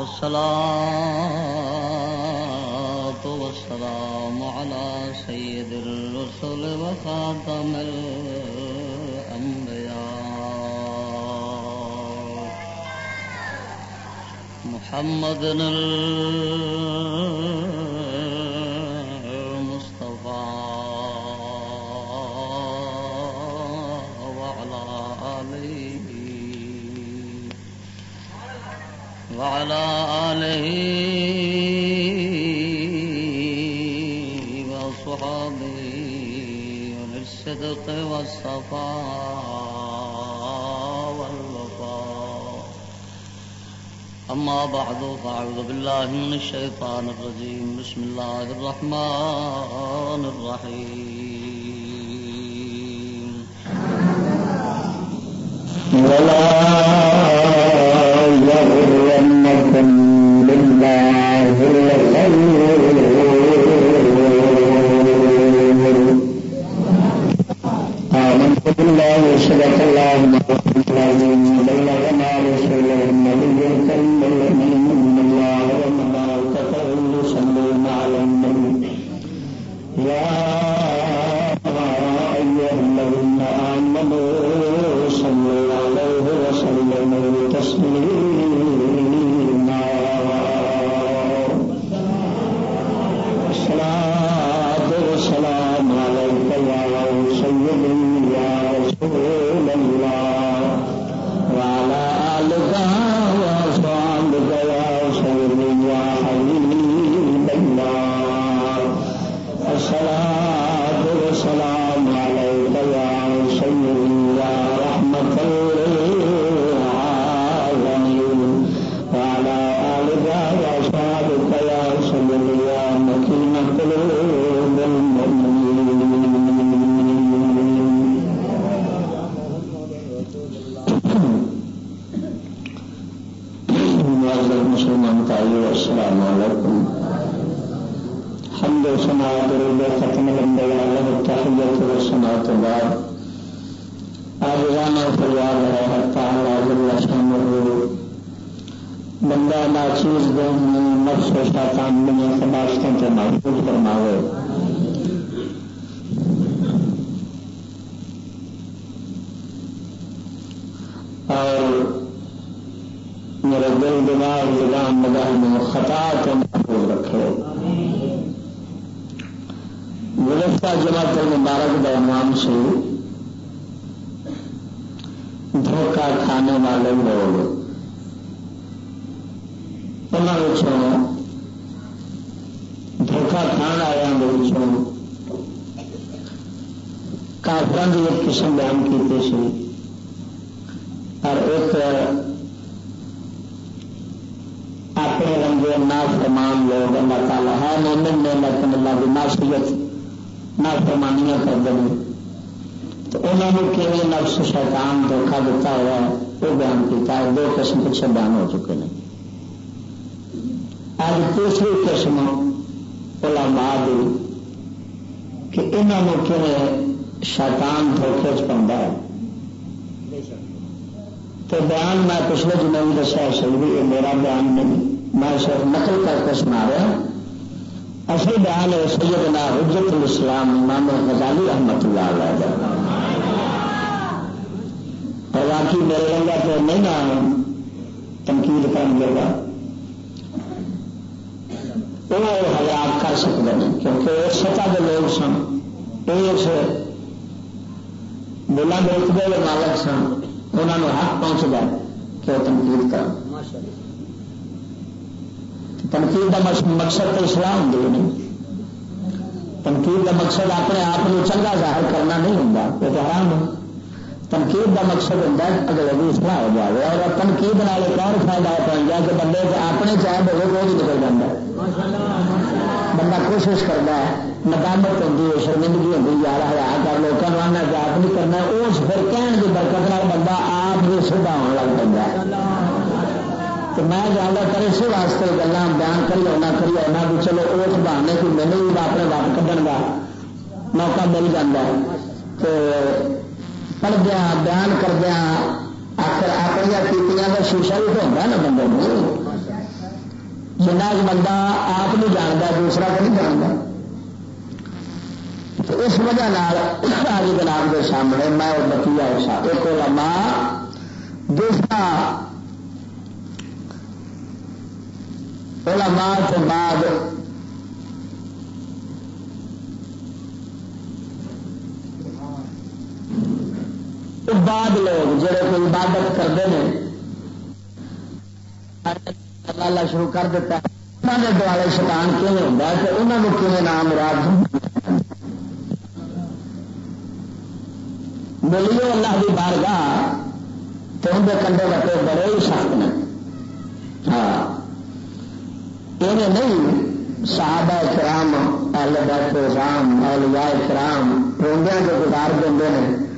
والصلاة والسلام على سيد الرسل وخاتم الأنبياء. محمد المصطفى وعلى آله وصحابه للصدق والصفاء والوفاء. أما بعد، فأعوذ بالله من الشيطان الرجيم. بسم الله الرحمن الرحيم. ولا دماغ زبان نگاہ میں خطا کو محفوظ رکھے۔ گزشتہ جماعت المبارک عنوان سے دھوکہ کھانے والے لوگ انہوں دھوکہ کھان آیا کافران کی ایک قسم بیان کی سی۔ اور ایک اپنے رنگے نا فرمان لوگ اللہ تعالیٰ۔ ہے مومن نے لیکن اللہ کی ناسیت نا فرمانیاں کر دیں تو انہوں نے کہ نفس شیطان دھوکھا دیتا ہوا ہے؟ وہ بیان کیا ہے، دو قسم پیچھے بیان ہو چکے ہیں۔ آج تیسری قسم علماء دی، کہ انہوں نے کہ شیطان دھوکھے چ پہ ہے۔ تو بیان میں پچھلے جمعے میں دسا صحیح بھی یہ میرا بیان نہیں۔ میں صرف نقل کر کے سنا رہا اصل بیان ہے سیدنا حجت الاسلام امام غزالی رحمت اللہ علیہ اور باقی میرے رنگا تو نہیں نہ تنقید کر لے گا۔ وہ حیات کر سکتے ہیں، کیونکہ اس سطح کے لوگ سن اس بلند رتبے کے مالک سن، انہوں نے حق پہنچ گیا کہ وہ تنقید کر تنقید کا مقصد تو اسلام دے نہیں۔ تنقید کا مقصد اپنے آپ کو چنگا ظاہر کرنا نہیں ہوں وہ تو حرام ہے۔ تنقید کا مقصد ہوتا ہے اگر وہ اصلاح ہو جائے، اور تنقید نال ایک اور فائدہ پہنچ جائے کہ بندے اپنے چاہے بولے وہ بھی نکل جاتا۔ ہے بندہ کوشش کرتا ہے ندامت ہوتی ہے، شرمندگی ہوتی یار ہرا کر لوگوں آنا کہ نہیں کرنا اس پھر کہن کی برکت بندہ آپ بھی سیدھا ہونے لگ پہ تو میں جانا کر اسی واسطے گلا بیان کری ہونا کری ہونا بھی چلو اس بہانے کی مینو بھی اپنے وقت کھڈن کا موقع مل جاتا ہے۔ تو پڑھدیا، بیان کردیا، آخر اپنی کیتیاں کا شیشہ بھی تو ہوتا نا بندے کو جنا بندہ آپ نہیں جانتا دوسرا تو نہیں جانتا اس وجہ آج جناب کے سامنے میں بتیا ایک علماء، دوسرا علماء کے بعد بعد لوگ جڑے کوئی عبادت کرتے ہیں، اللہ شروع کر دیتا ہے انہوں نے دوالے شکان کیون ہوتا ہے؟ کہ انہوں نے کیون نام مراد ملیو اللہ کی بارگاہ تو اندر کنڈے وٹے بڑے ہی سخت نے ہاں یہ نہیں، صحابہ کرام، اہل بیت رام اولیاء کرام روندیا کے گزار دیں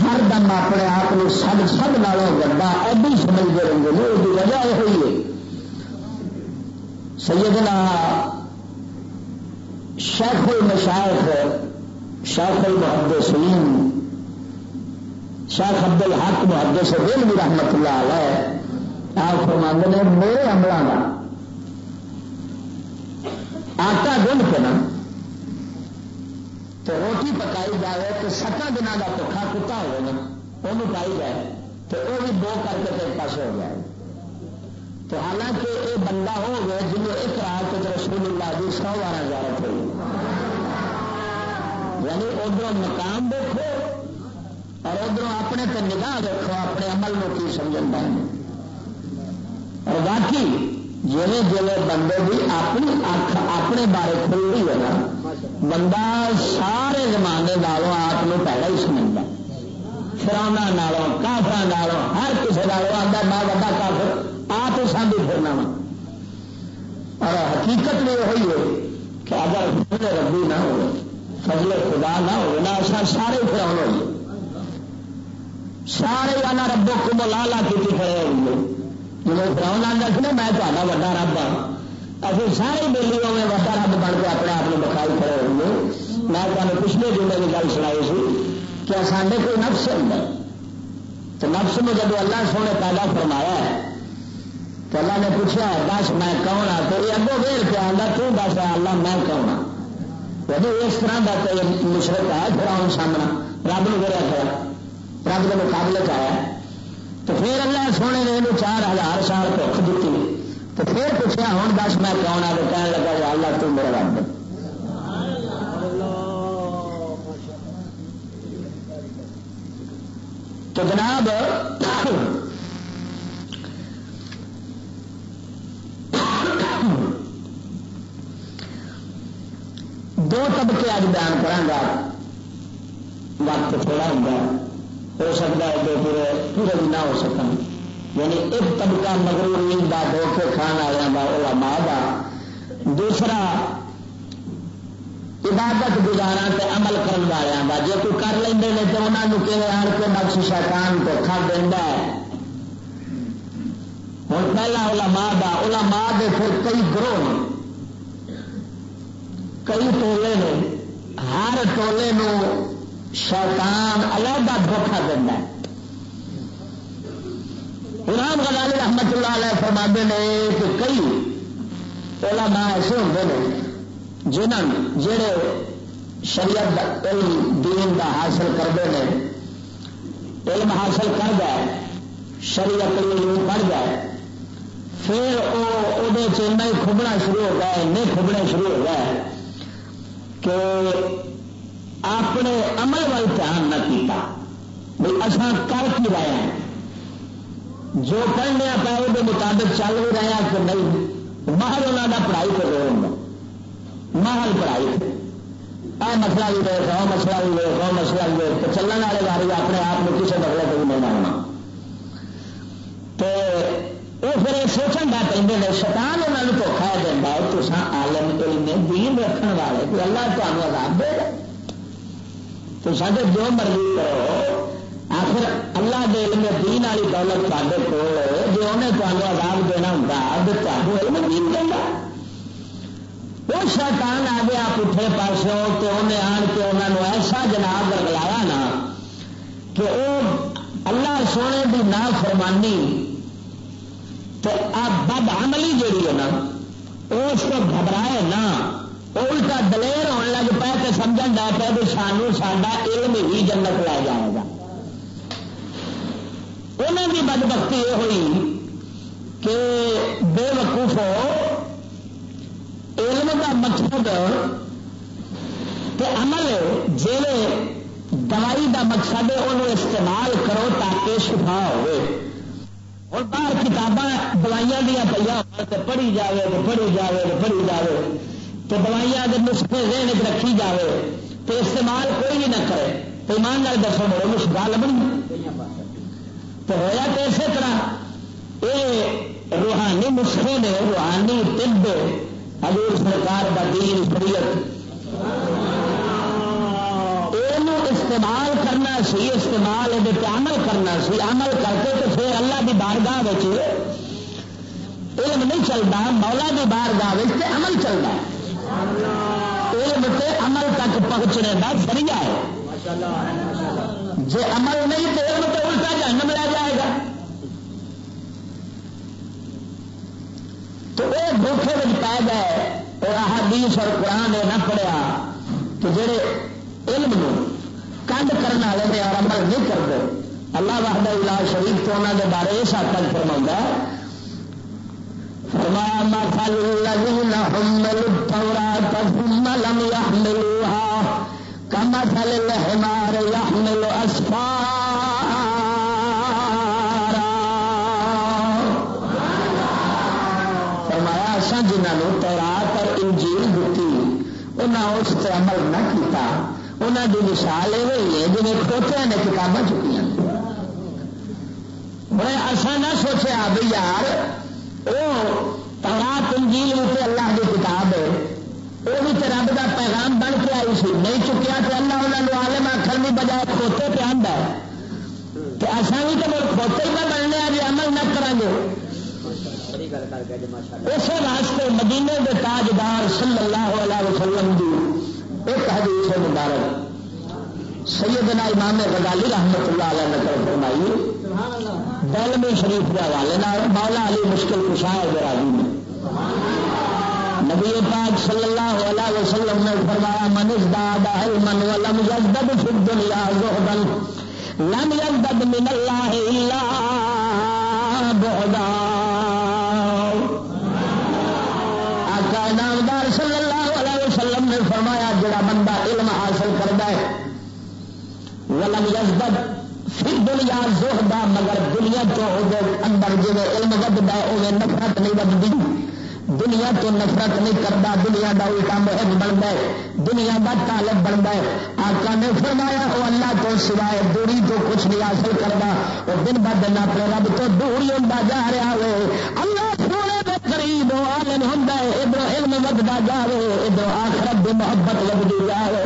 ہر دم اپنے آپ کو سب سب نالوں گڈا ایڈی سمجھتے رہتے ہیں اس کی وجہ یہ ہوئی ہے۔ سیدنا شیخ المشائخ، شیخ المحدثین شیخ عبد الحق محدث دل بھی رحمت اللہ علیہ، آپ فرماند نے، میرے عملوں کا آٹا گنڈ کے نا تو روٹی پکائی جائے تو ستان دنوں کا پکا کتا ہو وہ پائی جائے تو وہ بھی دو کر کے ایک پاس ہو جائے۔ تو حالانکہ یہ بندہ ہو گیا جنہوں ایک رات رسول اللہ کی سو بارہ زیارت ہوئی۔ یعنی ادھر مقام دیکھو اور ادھر اپنے تے نگاہ دیکھو، اپنے عمل کو کی سمجھنا اور باقی جی جی بندے کی اپنی اکھ اپنے بارے کھل رہی ہے نا بندہ سارے زمانے والوں آپ کو پہلے ہی سمجھتا فراؤنا نالوں کافر نالوں ہر کسی نالوں آتا میں بڑا کافر آپ سانبھی پھرنا وا اور حقیقت بھی وہی ہے کہ اگر فضل ربی نہ ہو فضل خدا نہ ہو نہ ایسا سارے فراؤن ہوئے سارے آنا ربو کو ملا لا کی کھڑے ہوئے جب فراؤن آتا کہ میں تا رب ہوں ابھی سارے بولی ہوئے وڈا رب بن کے اپنے آپ کو بخائی کھڑے ہوئے میں تمہیں پچھلے دن کی گل سنائی سی کہ سارے کوئی نفس ہوتا تو نفس میں جب اللہ سونے پیدا فرمایا ہے تو اللہ نے پوچھا دس میں کون آ تو یہ اگوں ویل پہ آتا تو دس اللہ میں کون ہوں جب اس طرح کا کوئی مشرق ہے پھر آن سامنا رب نے گرا کھڑا رب کے مقابلے آیا تو پھر اللہ سونے نے یہ چار ہزار سال بھوک دیتی تو پھر پوچھا ہوں، دس میں کون آ کہنے لگا جی اللہ تم میرا رب تو جناب، دو طبقے اج بیان کرا وقت تھوڑا ہوں ہو سکتا ہے کہ پورے پورے بھی نہ ہو سکیں یعنی ایک طبقہ مغرور کا دھوکے کھان والوں کا علماء دا۔ دوسرا، عبادت گزارا تے عمل کرن والوں کا جی کوئی کر لیندے لیں تو انہوں کہ آن کے نقش شیطان تو کھا دینا ہے۔ ہوں پہلا علماء دا علماء دے پھر کئی گروہ نے۔ کئی ٹولے نے۔ ہر ٹولے نو شیطان علیحدہ دھوکھا دینا ہے۔ امام غزالی رحمت اللہ علیہ فرما نے کہ کئی علماء ایسے ہوتے ہیں جنہوں جڑے شریعت علم، دین کا حاصل کرتے ہیں۔ علم حاصل کر گئے شریعت علم پڑھ گئے پھر وہ کھبنا شروع ہو گیا نہیں کھبنے شروع ہو گئے کہ اپنے عمل وال دھیان نہ کیتا۔ بھائی اصل کر کی رہے ہیں؟ جو پڑھنے پہ وہ مطابق چل بھی رہے ہیں کہ نہیں؟ محل انہوں کا پڑھائی کر رہے ہوں۔ محل پڑھائی۔ آ مسئلہ بھی دیکھ وہ مسئلہ بھی دیکھ وہ مسئلہ بھی دیکھ۔ تو چلنے والے بارے اپنے آپ کو کسی بدلے کو بھی نہیں ماننا۔ تو وہ پھر یہ سوچن کا کہیں گے شیطان انہوں نے دھوکھا دینا ہے تو عالم علم دین رکھنے والے، کہ اللہ تمہیں عذاب دے گا۔ تو سارے جو مرضی کرو، آخر اللہ دے علم دین والی دولت تے کول جی انہیں تمہیں آزاد دینا ہوں تو تمہیں علم دین دینا وہ شیطان آ گیا پٹھے پاسوں تو انہیں آن کے انہوں نے ایسا جناب رگلایا نا کہ وہ اللہ سونے کی نا فرمانی تو اب بد عملی جیڑی ہے نا، اس کو گھبرائے نہ نا الٹا دلیر ہونے لگ پائے تو سمجھ لگ پہ بھی سانو ساڈا علم ہی جنت لے جائے گا انہوں کی بد بختی یہ ہوئی کہ بے وقوف علم کا مقصد عمل جی دوائی کا مقصد ہے انہوں استعمال کرو تاکہ شفا ہو اور باہر کتاباں دوائیاں دیا پہ پڑھی جائے تو پڑھی جائے تو پڑھی جائے تو دوائیاں اگر نسخے ذہن رکھی جائے تو استعمال کوئی بھی نہ کرے، تو ایماندار دسو میرے نسخہ لبنی تو ہوا تو اسی طرح یہ روحانی نسخے نے، روحانی طب حضور سرکار کا دین، شریعت۔ استعمال کرنا سی، استعمال یہ عمل کرنا سی، عمل کر کے تو پھر اللہ کی بارگاہ علم نہیں چلتا مولا کی بارگاہ عمل چلتا علم سے عمل تک پہنچنے کا ذریعہ ہے۔ جی عمل نہیں تو علم تو الٹا جنم لے جائے گا۔ تو وہ دھوکھے میں پی گئے، اور احادیث اور قرآن نہ پڑیا کہ جڑے علم کنڈ کرنے والے اور عمل نہیں کرتے، اللہ وحد اللہ شریف تو انہوں کے بارے اس حد تک فرما فرمایا مثل الذين حملوا التوراة ثم لم يحملوها، كمثل الحمار يحمل أسفارا. فرمایا جنہوں تورات اور انجیل دیتی انہیں اس سے عمل نہ کیتا انہوں کی مثال یہ ہوئی ہے جی کھوتیا نے کتابیں چکی بڑے ایسا نہ سوچا بھی یار وہ پڑا تنجیل بھی اللہ کی کتاب ہے۔ وہ بھی تو رب کا پیغام بن کے آئی سی۔ نہیں چکیا تو اللہ انہوں نے آلم آخر بھی بجائے کھوتے پہ آدھا ہے۔ تو ایسا بھی تو کھوتے ہی نہ بننے آ جی عمل نہ کریں گے۔ اسی واسطے مدینے کے تاجدار صلی اللہ علیہ وسلم کی ایک حدیث مبارک سیدنا امام غزالی رحمت اللہ علیہ نقل فرمائی۔ دلمی شریف کے حوالے مولا علی مشکل کشا ہے میں نبی پاک صلی اللہ علیہ وسلم نے فرمایا، من ازداد علما ولم يزدد في الدنيا زهدا لم يزدد من الله الا بعدا. آقا نامدار صلی اللہ علیہ وسلم نے فرمایا، جڑا بندہ علم حاصل کرتا ہے، ولم یزدد پھر دنیا زہدا مگر دنیا تو اندر جی علم ودتا ہے نفرت نہیں ودتی دنیا تو نفرت نہیں کرتا دنیا کا الٹا محب بنتا ہے، دنیا کا طالب بنتا ہے۔ آقا نے فرمایا وہ اللہ تو سوائے دوری تو کچھ نہیں حاصل کرتا وہ دن ب دن اپنے رب تو دور ہی ہوتا جا رہا ہے اللہ سونے کے قریب عالم ہوں ادھر علم ودتا جائے ادھر آخرت کی محبت لگتی جائے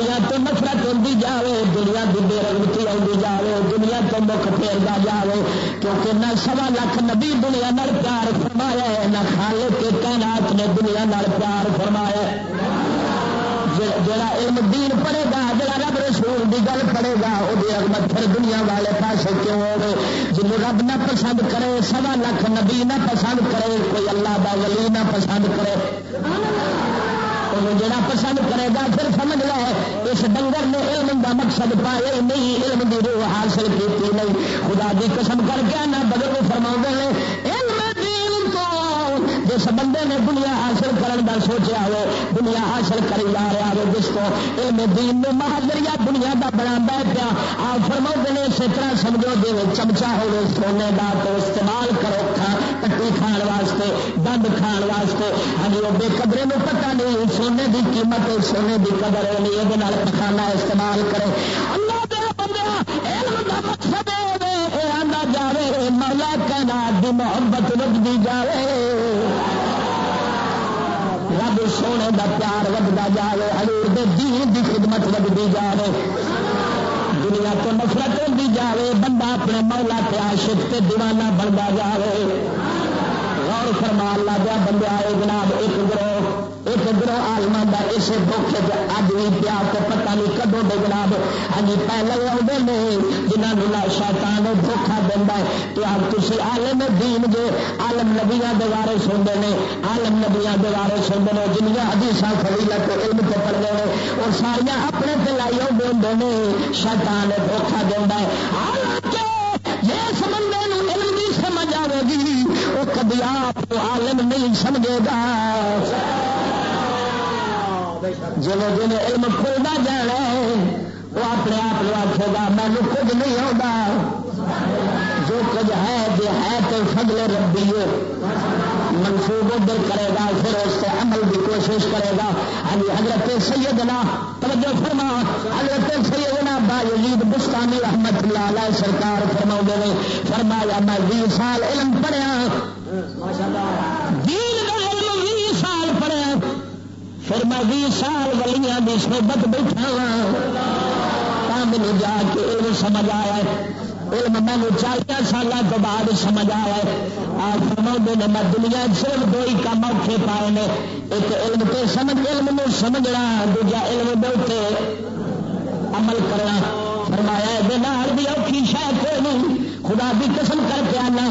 دنیا تو نفرت ہوتی جائے دنیا کی بے رنگتی آتی جائے دنیا تو مکھ پھیرتا جائے کیونکہ نہ سوا لاکھ نبی دنیا نال پیار فرمایا ہے، نہ خالے کے کائنات نے دنیا نال پیار فرمایا جڑا علم دین پڑے گا جڑا رب رسول کی گل پڑے گا وہ رغبت پھر دنیا والے پاس کیوں ہو جن رب نہ پسند کرے، سوا لاکھ نبی نہ پسند کرے، کوئی اللہ دا ولی نہ پسند کرے۔ جڑا پسند کرے گا، پھر سمجھ لے اس ڈنگر نے علم کا مقصد پایا نہیں، علم کی روح حاصل کی نہیں۔ خدا کی قسم کر کے نہ بدل فرما نے جس بندے نے دنیا حاصل کرنے کا سوچا ہو دنیا حاصل کری جا رہا ہو جس کو علم دین نے مہاجریا دنیا کا بنا پیا۔ آ فرما نے اسی طرح سمجھو جی چمچا ہو سونے کا تو استعمال کرو کھا پٹی کھان واسطے دند کھان واسطے۔ ہاں جی، وہ بے قدرے میں پتا نہیں، سونے کی قیمت، سونے کی قدر نہیں یہ پخانا استعمال کرے۔ اللہ دیا بندہ علم کا مقصد آنا جائے مولا کہنا دی محبت لگتی جائے رب سونے کا پیار وگتا جائے ہلور دے دین دی خدمت وگتی جائے دنیا تو نفرت ہوتی جائے بندہ اپنے مولا کے عاشق تے دیوانہ بنتا جائے غور فرما لا دیا بندے آئے جناب، ایک گروہ ایک گروہ آلما کا اسے دکھ اج بھی پیا تو پتا نہیں کدو دے جناب۔ ہاں جی، پہلے آتے ہیں جنہوں نے شیطان دھوکھا دینا ہے۔ کہ آپ تھی آلم دین جو آلم نبیا دوارے سنتے ہیں آلم نبیا دوارے سنتے ہیں جنیا حدیث خری فضیلت علم پہ پڑھتے ہیں اور ساریا اپنے پہ لائی ہوتے ہیں شیطان دھوکھا دینا ہے۔ وہ کبھی آپ عالم نہیں سمجھے گا۔ جب جن علم کھلتا جانا ہے، وہ اپنے آپ کو آخے گا مینو کچھ نہیں آتا جو کچھ ہے، جو ہے تو فضل ربی ہے۔ منصوب ادھر کرے گا، پھر اس سے عمل کی کوشش کرے گا۔ ہاں جی، حضرت سیدنا توجہ فرما۔ حضرت سیدنا با یزید بستانی رحمت اللہ علیہ سرکار فرما نے، فرمایا، میں بیس سال علم پڑھیا ہاں۔ دین کا علم بیس سال پڑھیا پھر میں بیس سال ولیاں کی صحبت بیٹھا ہاں مجھے جا کے علم سمجھ آیا علم مینو چالیس سال تو بعد سمجھ آیا آپ فرما نے میں دنیا صرف دو ہی کام اوکھے پائے نے ایک علم تے سمجھ علم نو سمجھنا دوجا علم دے عمل کرنا فرمایا یہ بھی اوکھی شاید کوئی نہیں خدا بھی قسم کر کے آنا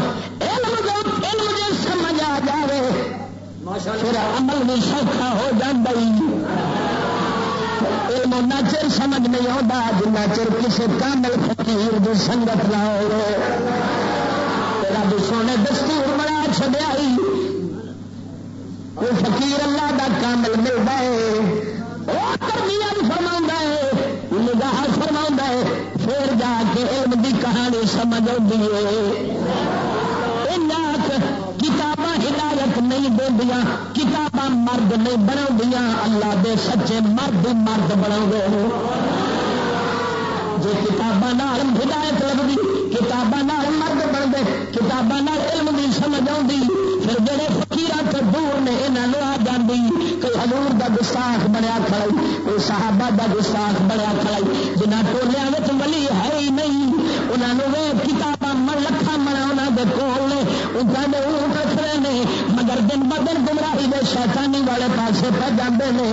پھر عمل بھی سوکھا ہو جائے علم اُنہ چر سمجھ نہیں آتا جنا چر کسی کامل فقیر کی سنگت نہ ہو رب سونے دستور بڑا چڑیا کوئی فقیر اللہ کا کامل ملتا ہے فرما ہے، نگاہ فرما ہے۔ پھر جا کے علم کی کہانی سمجھ آتی ہے کتاباں ہدایت نہیں دیا کتاباں مرد نہیں بنا دیا اللہ دے سچے مرد مرد بنا گئے جی کتاباں ہدایت لگتی کتاباں مرد بنتے، کتاباں علم کی سمجھ آتی پھر جڑے فکیر تو دور نے یہاں آ جاتی کوئی ہزور کا گستاخ بنیا کھڑائی کوئی صحابہ کا گستاخ بنیا کھڑائی جنہ ٹولیا ولی ہے ہی نہیں انہوں نے کتاباں لکھا منا انہوں کے کول نے اونٹ رکھتے ہیں مگر دن ب دن گمراہی دے شیطانی والے پاسے پہ جانے نے۔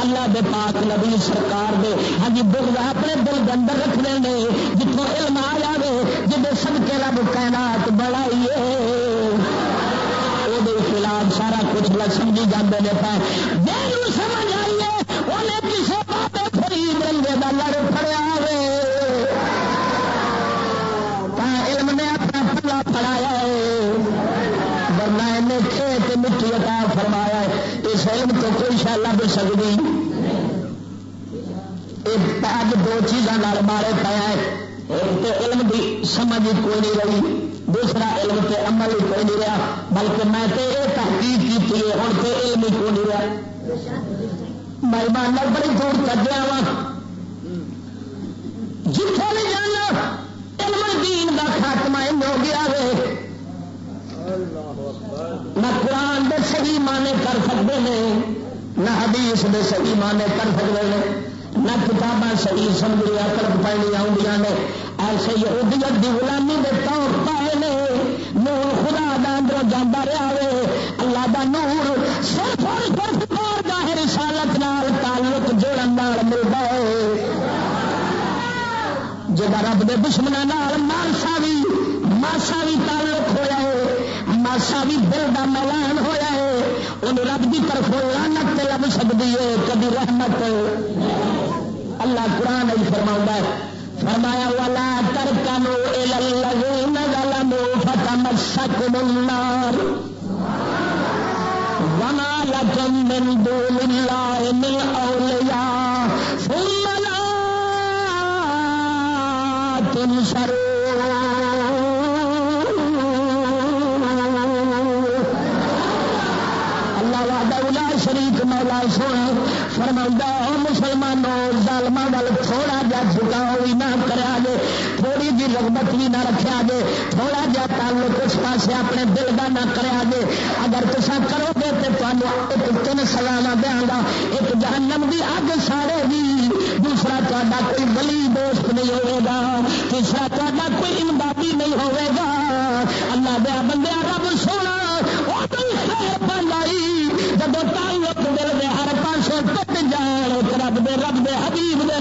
اللہ دے پاک نبی سرکار دے۔ ہاں جی بغض اپنے دل کے اندر رکھتے ہیں جتوں علم آ جائے جب سب کے رب کائنات بڑھائیے وہ خلاف سارا کچھ لگ سمجھی جاتے ہیں پہ۔ سمجھ آئیے انہیں کسی بات فرید رنگے کا سکتی اج دو چیزوں مارے پایا ہے ایک تو علم کی سمجھ کوئی نہیں رہی دوسرا علم تے عمل ہی کوئی نہیں رہا بلکہ میں تے یہ تحقیق کی ہوں تو علم ہی کوئی نہیں رہا مہمان بڑی دور کر دیا وا جتوں بھی جانا علم دین کا خاتمہ ہو گیا ہے نہ قرآن دے صحیح مانے کر سکتے ہیں نہ حدیث دے صحیح مانے کر سکتے ہیں نہ کتاباں صحیح سمجھ لیا پڑھنی آدی نے۔ ایسے یہودیت دی غلامی دے طور پائے نے، نور خدا دا اندر جانا رہا ہے اللہ دا نور صرف اور صرف اور گاہ رسالت نال تعلق جوڑن نال ملتا ہے۔ جا رب کے دشمنوں مارسا بھی ماسا بھی تعلق ہوا ہے ماسا بھی دل کا ملان ہوا ہے رب کی طرف لانت لب سکتی ہے، کبھی رحمت اللہ قرآن ہی فرما ہے۔ فرمایا والا کر کنو لو فتم سکم النار وما لكم من دون الله من أولياء ثم سر اللہ نہ رکھا جے، تھوڑا جا تعلق اس پاس اپنے دل کا نہ کرا جے۔ اگر تصا کرو گے تو تمہیں ایک تین سلانا دیا گا ایک جہنم کی اگ سارے گی۔ دوسرا تا کوئی ولی دوست نہیں ہوگا تیسرا تا کوئی امدادی نہیں ہوگا اللہ دیا بندے رب سونا وہ جب تعلق دل دے ہر پاسوں ٹوٹ جان، رب دے رب دے حبیب دے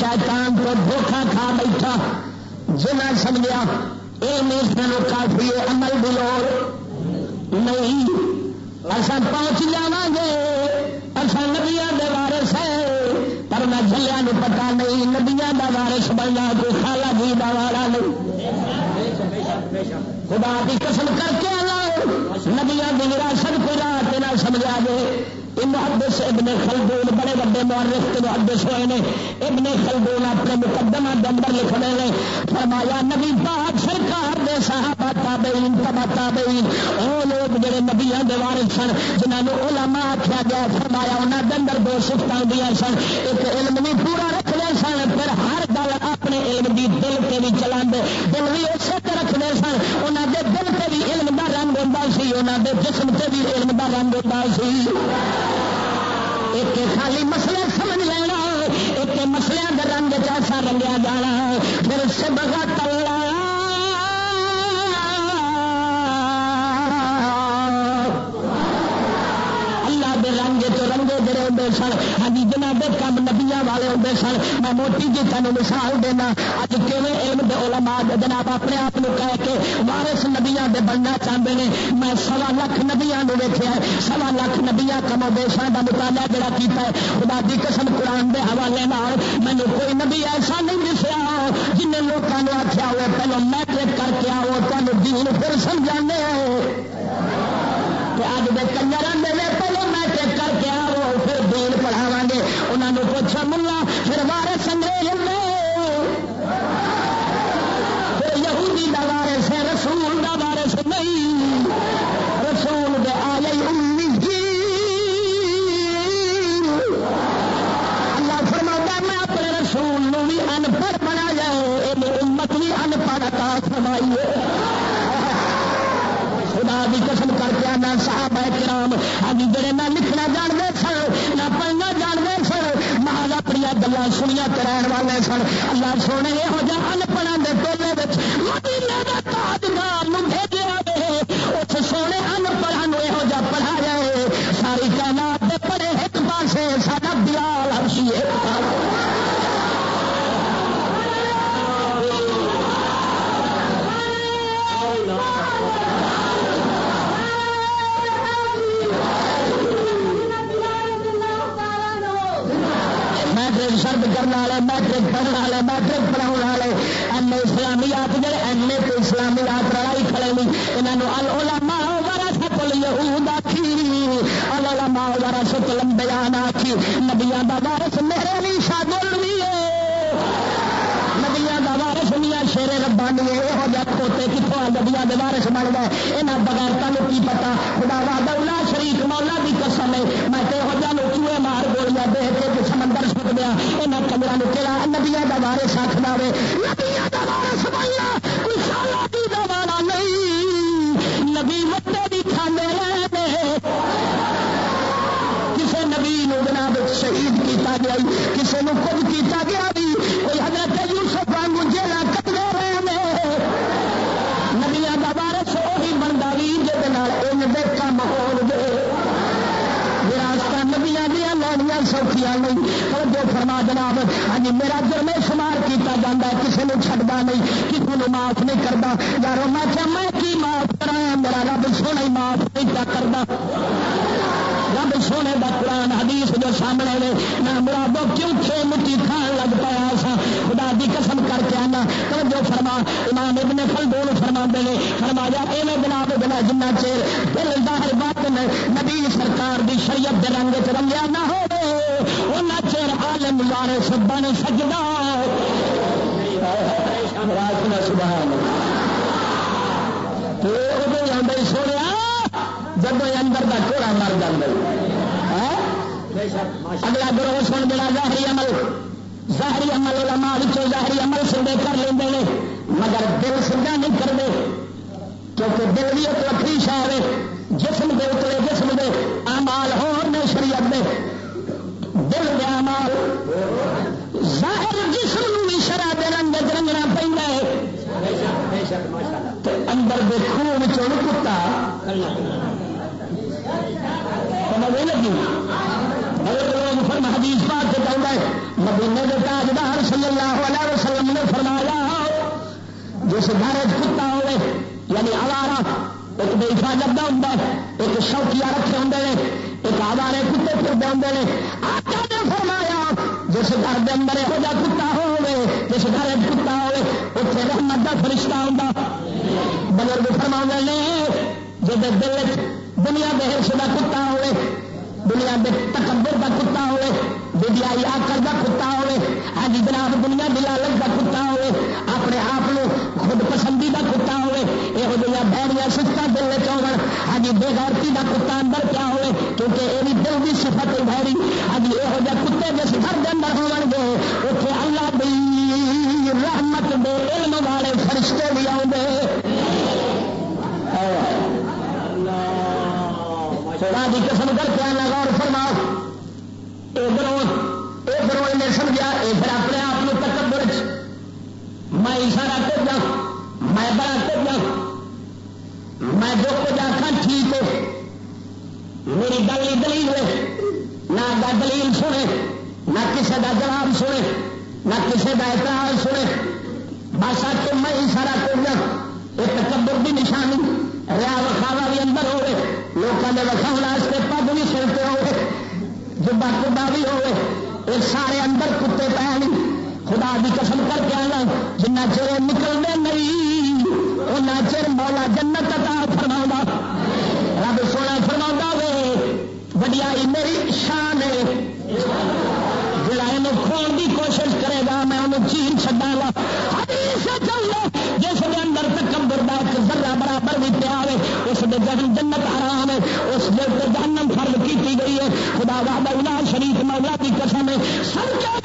شیطان کو دھوکھا کھا بیٹھا۔ جنا سمجھا یہ نہیں سانو کافی عمل بھی لوڑ نہیں اصا پہنچ جا گے اصا نبیا وارس ہے پر میں جلیا پتا نہیں نبیا کا وارس بننا کوئی خالا جی کا والا نہیں۔ خدا کی قسم کر کے آنا نبیا کی وراثت کو رات نہ سمجھا گے محدث ابن خلدون، بڑے بڑے مورخ کے محدث ہوئے نے۔ ابن خلدون اپنے مقدمہ کے اندر لکھ رہے ہیں فرمایا، نبی پاک سرکار دے صحابہ تابعین، تبع تابعین او لوگ جڑے نبیاں دے وارث سن، جنہاں نو علماء آکھیا گیا، فرمایا، انہاں دے اندر دو صفتاں ہوندیاں سن۔ ایک علم بھی پورا رکھنے سن، پھر ہر گل اپنے علم دی دل تے بھی چلاندے۔ دل بھی اسی تے رکھنے سن، انہاں دے دل تے بھی علم دا رنگ ہوندا سی، انہاں دے جسم تے بھی علم دا رنگ ہوندا سی۔ ایک خالی مسئلے سمجھ لینا ایک مسلے کے رنگ چیسا رنگیا جانا پھر سے بگا تلا رنگ تو رنگے جڑے ہوتے سن۔ ہاں جی، جنہ کے کم نبیا والے ہوتے سن میں موٹی جی تین مثال دینا اج کیون علم دے علماء جناب اپنے آپ کو کہہ کے وارس نبیا دے بننا چاہتے ہیں میں سوا لاکھ نبیا ویکیا سوا لاکھ نبیا کم دیشان کا مطالعہ جڑا کیتا ہے خدا دی قسم قرآن دے حوالے مینو کوئی نبی ایسا نہیں دسیا جن لوگوں نے آخیا ہوئے پہلو میٹرک کر کے آؤ تمہیں دین پھر سمجھانے اج دے کنجر آدھے پہلو صاحب کرام ابھی جڑے نہ لکھنا جانتے سن، نہ پڑھنا جانتے سن محل اپنی گلا سنیا کرائن والے سن۔ اللہ سونے، یہو جہاں شہید کیتا گیا کسی نے خود کیتا گیا بھی۔ کوئی حضرت یوسف وانگو جیلا کٹتے رہے ہیں نبیا کا وارس وہی بنتا بھی جہد کام ہو گے وراثت نبیا دیا لینیا سوکھیا نہیں۔ اور جو فرما جناب ہاں جی، میرا جرم شمار کیتا جاتا ہے کسی نے چڑھتا نہیں کسی نے معاف نہیں کرتا یارو، میں کیا میں کی معاف کرا میرا رب سونا ہی معاف نہیں کیا کرتا سونے کا قرآن حدیث جو سامنے نے نہ مرادو کیوں کھے مٹی کھان لگ پایا سا خدا دی قسم کر کے آنا۔ تو جو فرما، امام ابن خلدون فرما نے فرمایا ایویں جناب بنا جنہ چیر دل ظاہر بات نبی سرکار دی شریعت دے رنگ چ رنگیا نہ ہو چیر عالم وارث بن سجدا سبحان سونے جب اندر کا کوڑا مر جائے اگلا گروہ سن دینا ظاہری عمل ظاہری عمل علماء ظاہری عمل سندے کر لیں مگر دل سدھا نہیں کرتے، کیونکہ دل بھی ایک وکری شہر ہے، جسم دے اتلے فرشتہ ہوں بزرگ فرما نے جب دل دنیا کے ہرش کا کتا ہوئے، دنیا کے تکبر کا کتا ہوئے، بدیائی آکر کا کتا ہوئے ہاں جی جناب، دنیا میں اشارہ کر جا میں بڑا کر جا میں جو کچھ آخا ٹھیک ہے۔ میری گل ہی دلیل ہے۔ نہ دلیل سنے، نہ کسی کا جواب سنے، نہ کسی کا اعتراض سنے۔ بس آ کے میں اشارہ کر جا یہ تکبر کی نشانی، ریا وکھاوا بھی اندر ہوئے۔ لوگوں کے وساؤ واسطے پگ بھی سلتے ہوئے۔ جبا کبا بھی ہوئے۔ یہ سارے اندر کتے پہ نہیں خدا بھی قسم کر کے آنا، جنہ چر نکلنے نہیں ان چر مولا جنت عطا فرما رب سونا فرما وے، وڈیائی میری شان ہے۔ جڑا یہ کھول کی کوشش کرے گا، میں انہوں چین چڈا گا۔ جس کے اندر تکبر دا ایک ذرہ برابر بھی پیا اس کے جہن جنت آرام ہے، اس کے جہنم فرض کی گئی ہے۔ خدا بابا الا شریف مولا کی قسم ہے۔ سب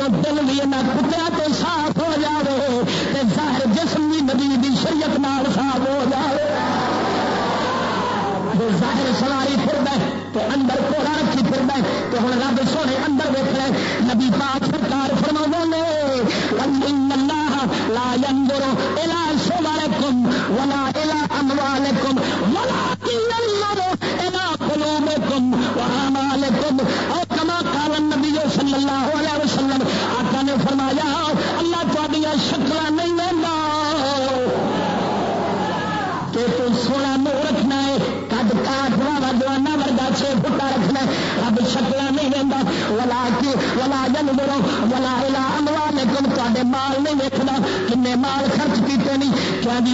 جب دل بھی نہ کتیا تو صاف ہو جائے تو ظاہر جسم بھی نبی دی شریعت نال صاف ہو جائے ظاہر سواری پھر تو اندر کوڑا رکھی پھر تو ہوں رب سونے اندر ویک رہے نبی پاک سرکار فرما نے لا ينظر الى صوركم ولا الى اموالكم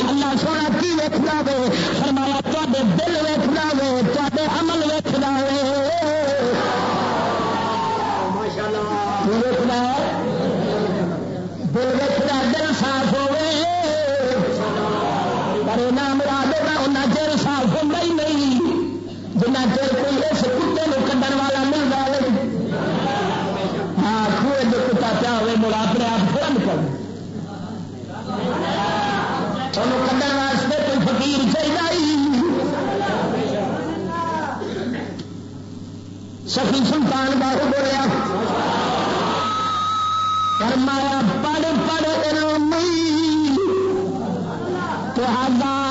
اللہ سونا تو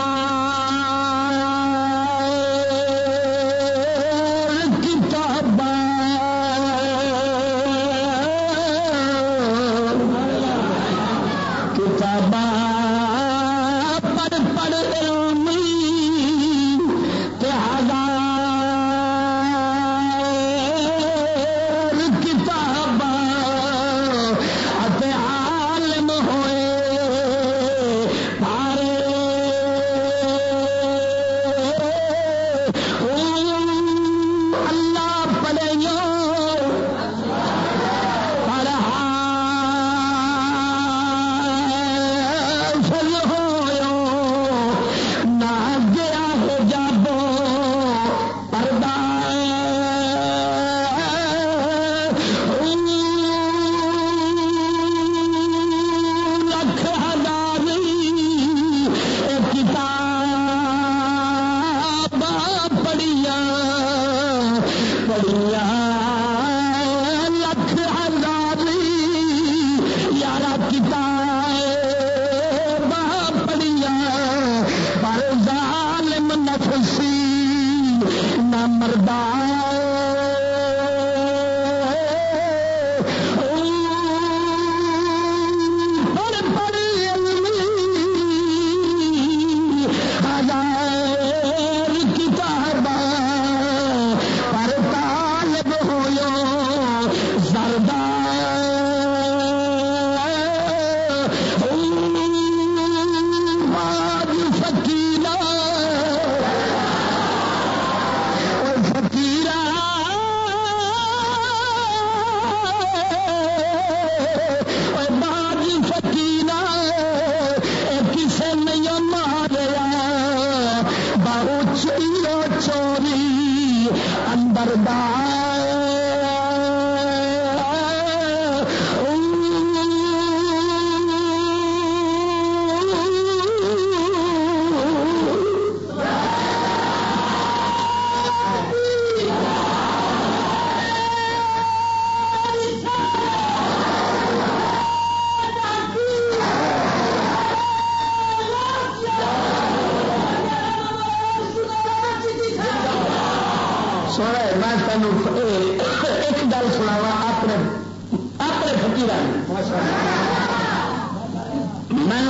میں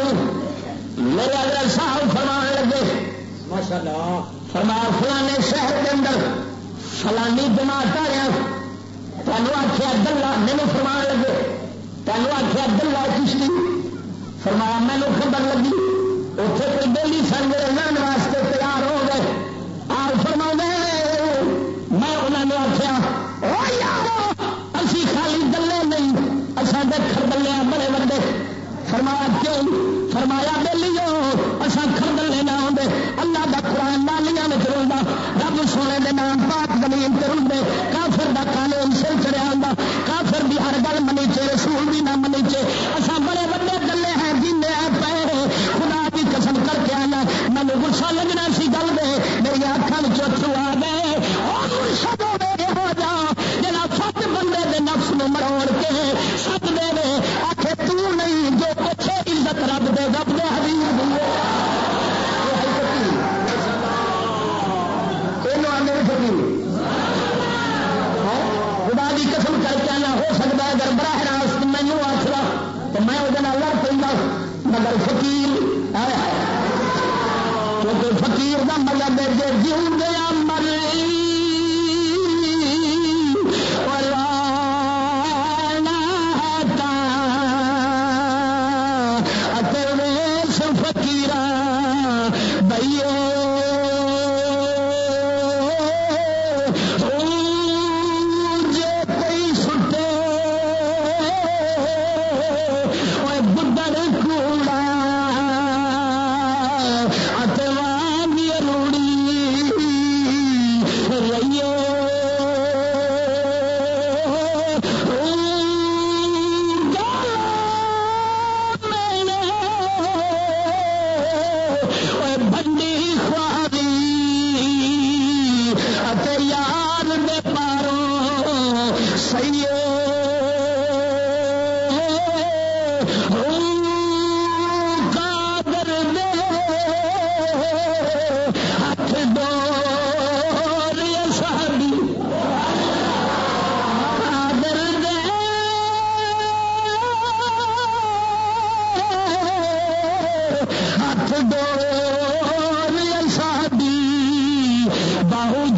میرے اگر صاحب فرمان لگے۔ فرما فلانے شہر کے اندر فلانی جماعت آ رہا تینوں آخیا دلہ میرے فرمان لگے۔ تینوں آخیا دلہ کشتی فرمایا مینو خبر لگی۔ اتنے کوئی بہلی سنگ رہن واسطے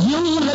جیوں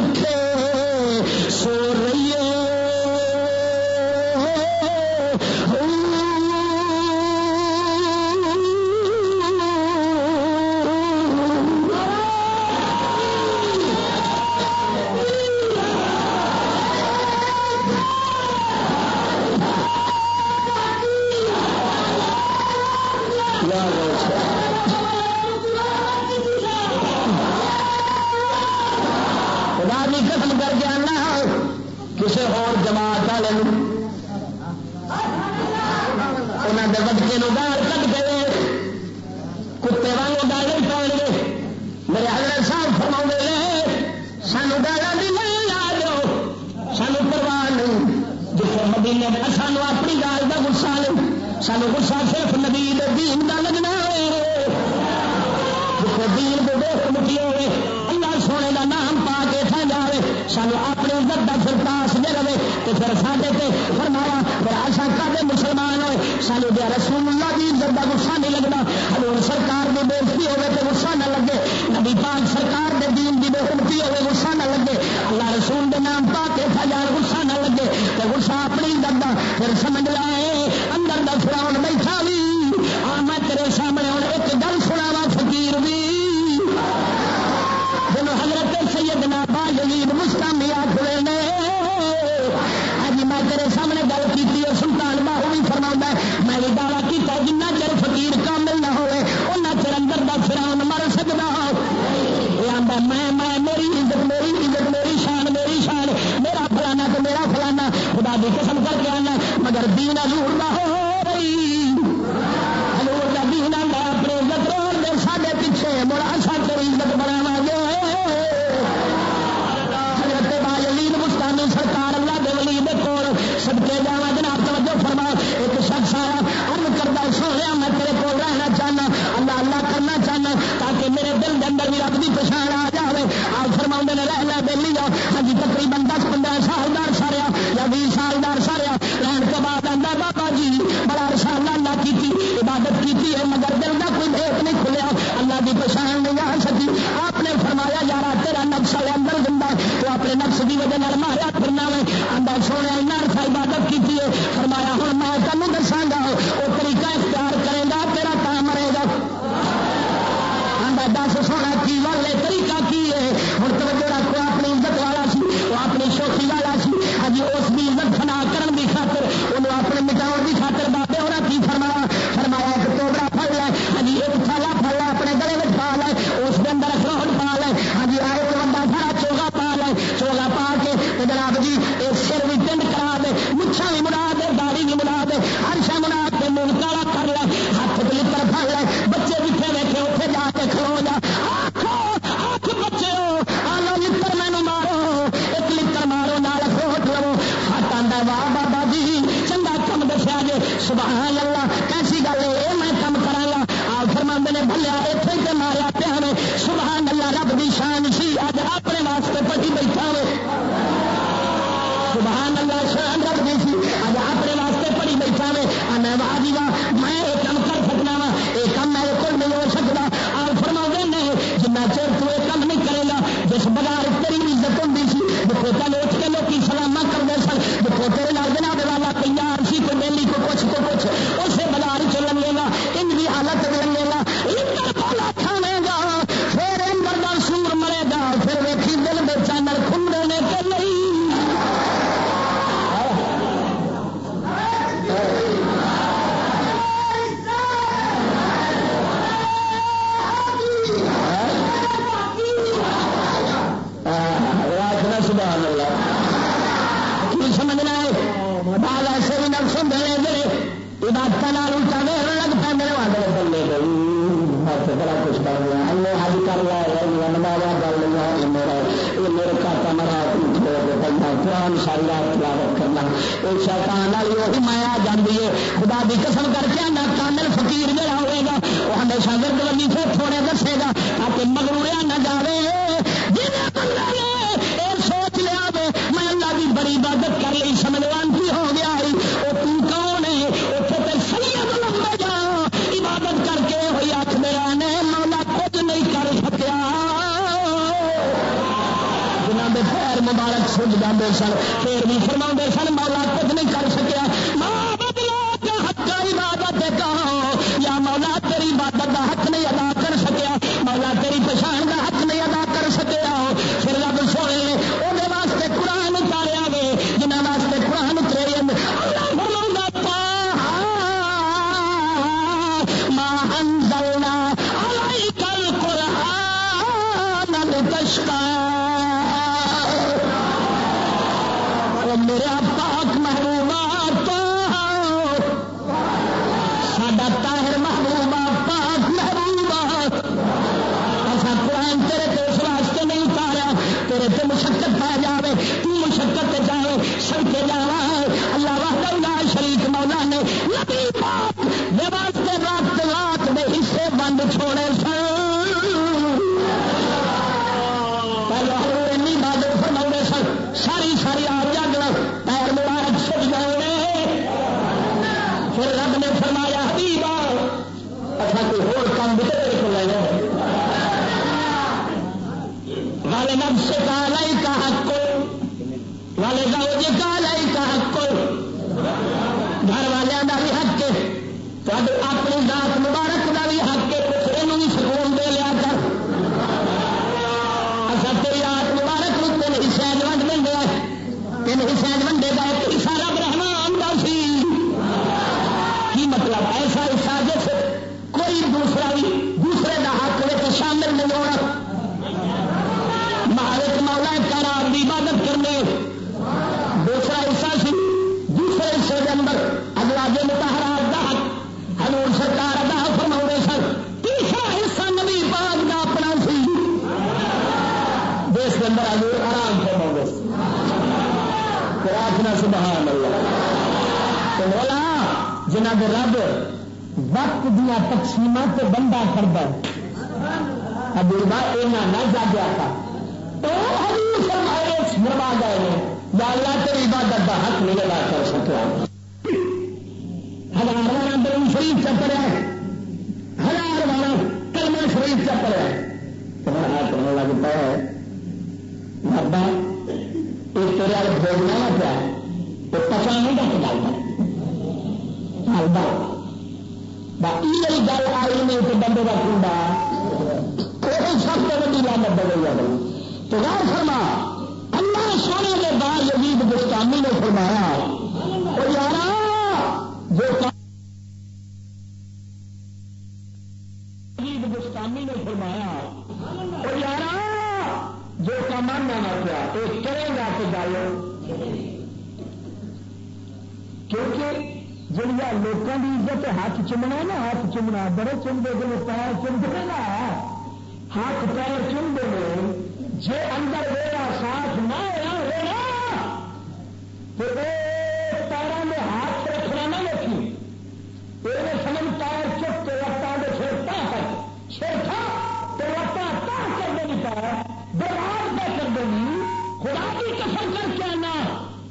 گستامی نے فرمایا وہ یار جو کمان آنا پیا تو کرے گا تو گل کیونکہ جہیا لوگوں کی عزت ہاتھ چمنا نا، ہاتھ چمنا، بڑے چمتے جب پیر چمتے نا۔ ہاتھ پیر چمتے ہیں جی اندر ویڑا صاف نہ ہوا تو خدا مطلب کی قسم کر کے آنا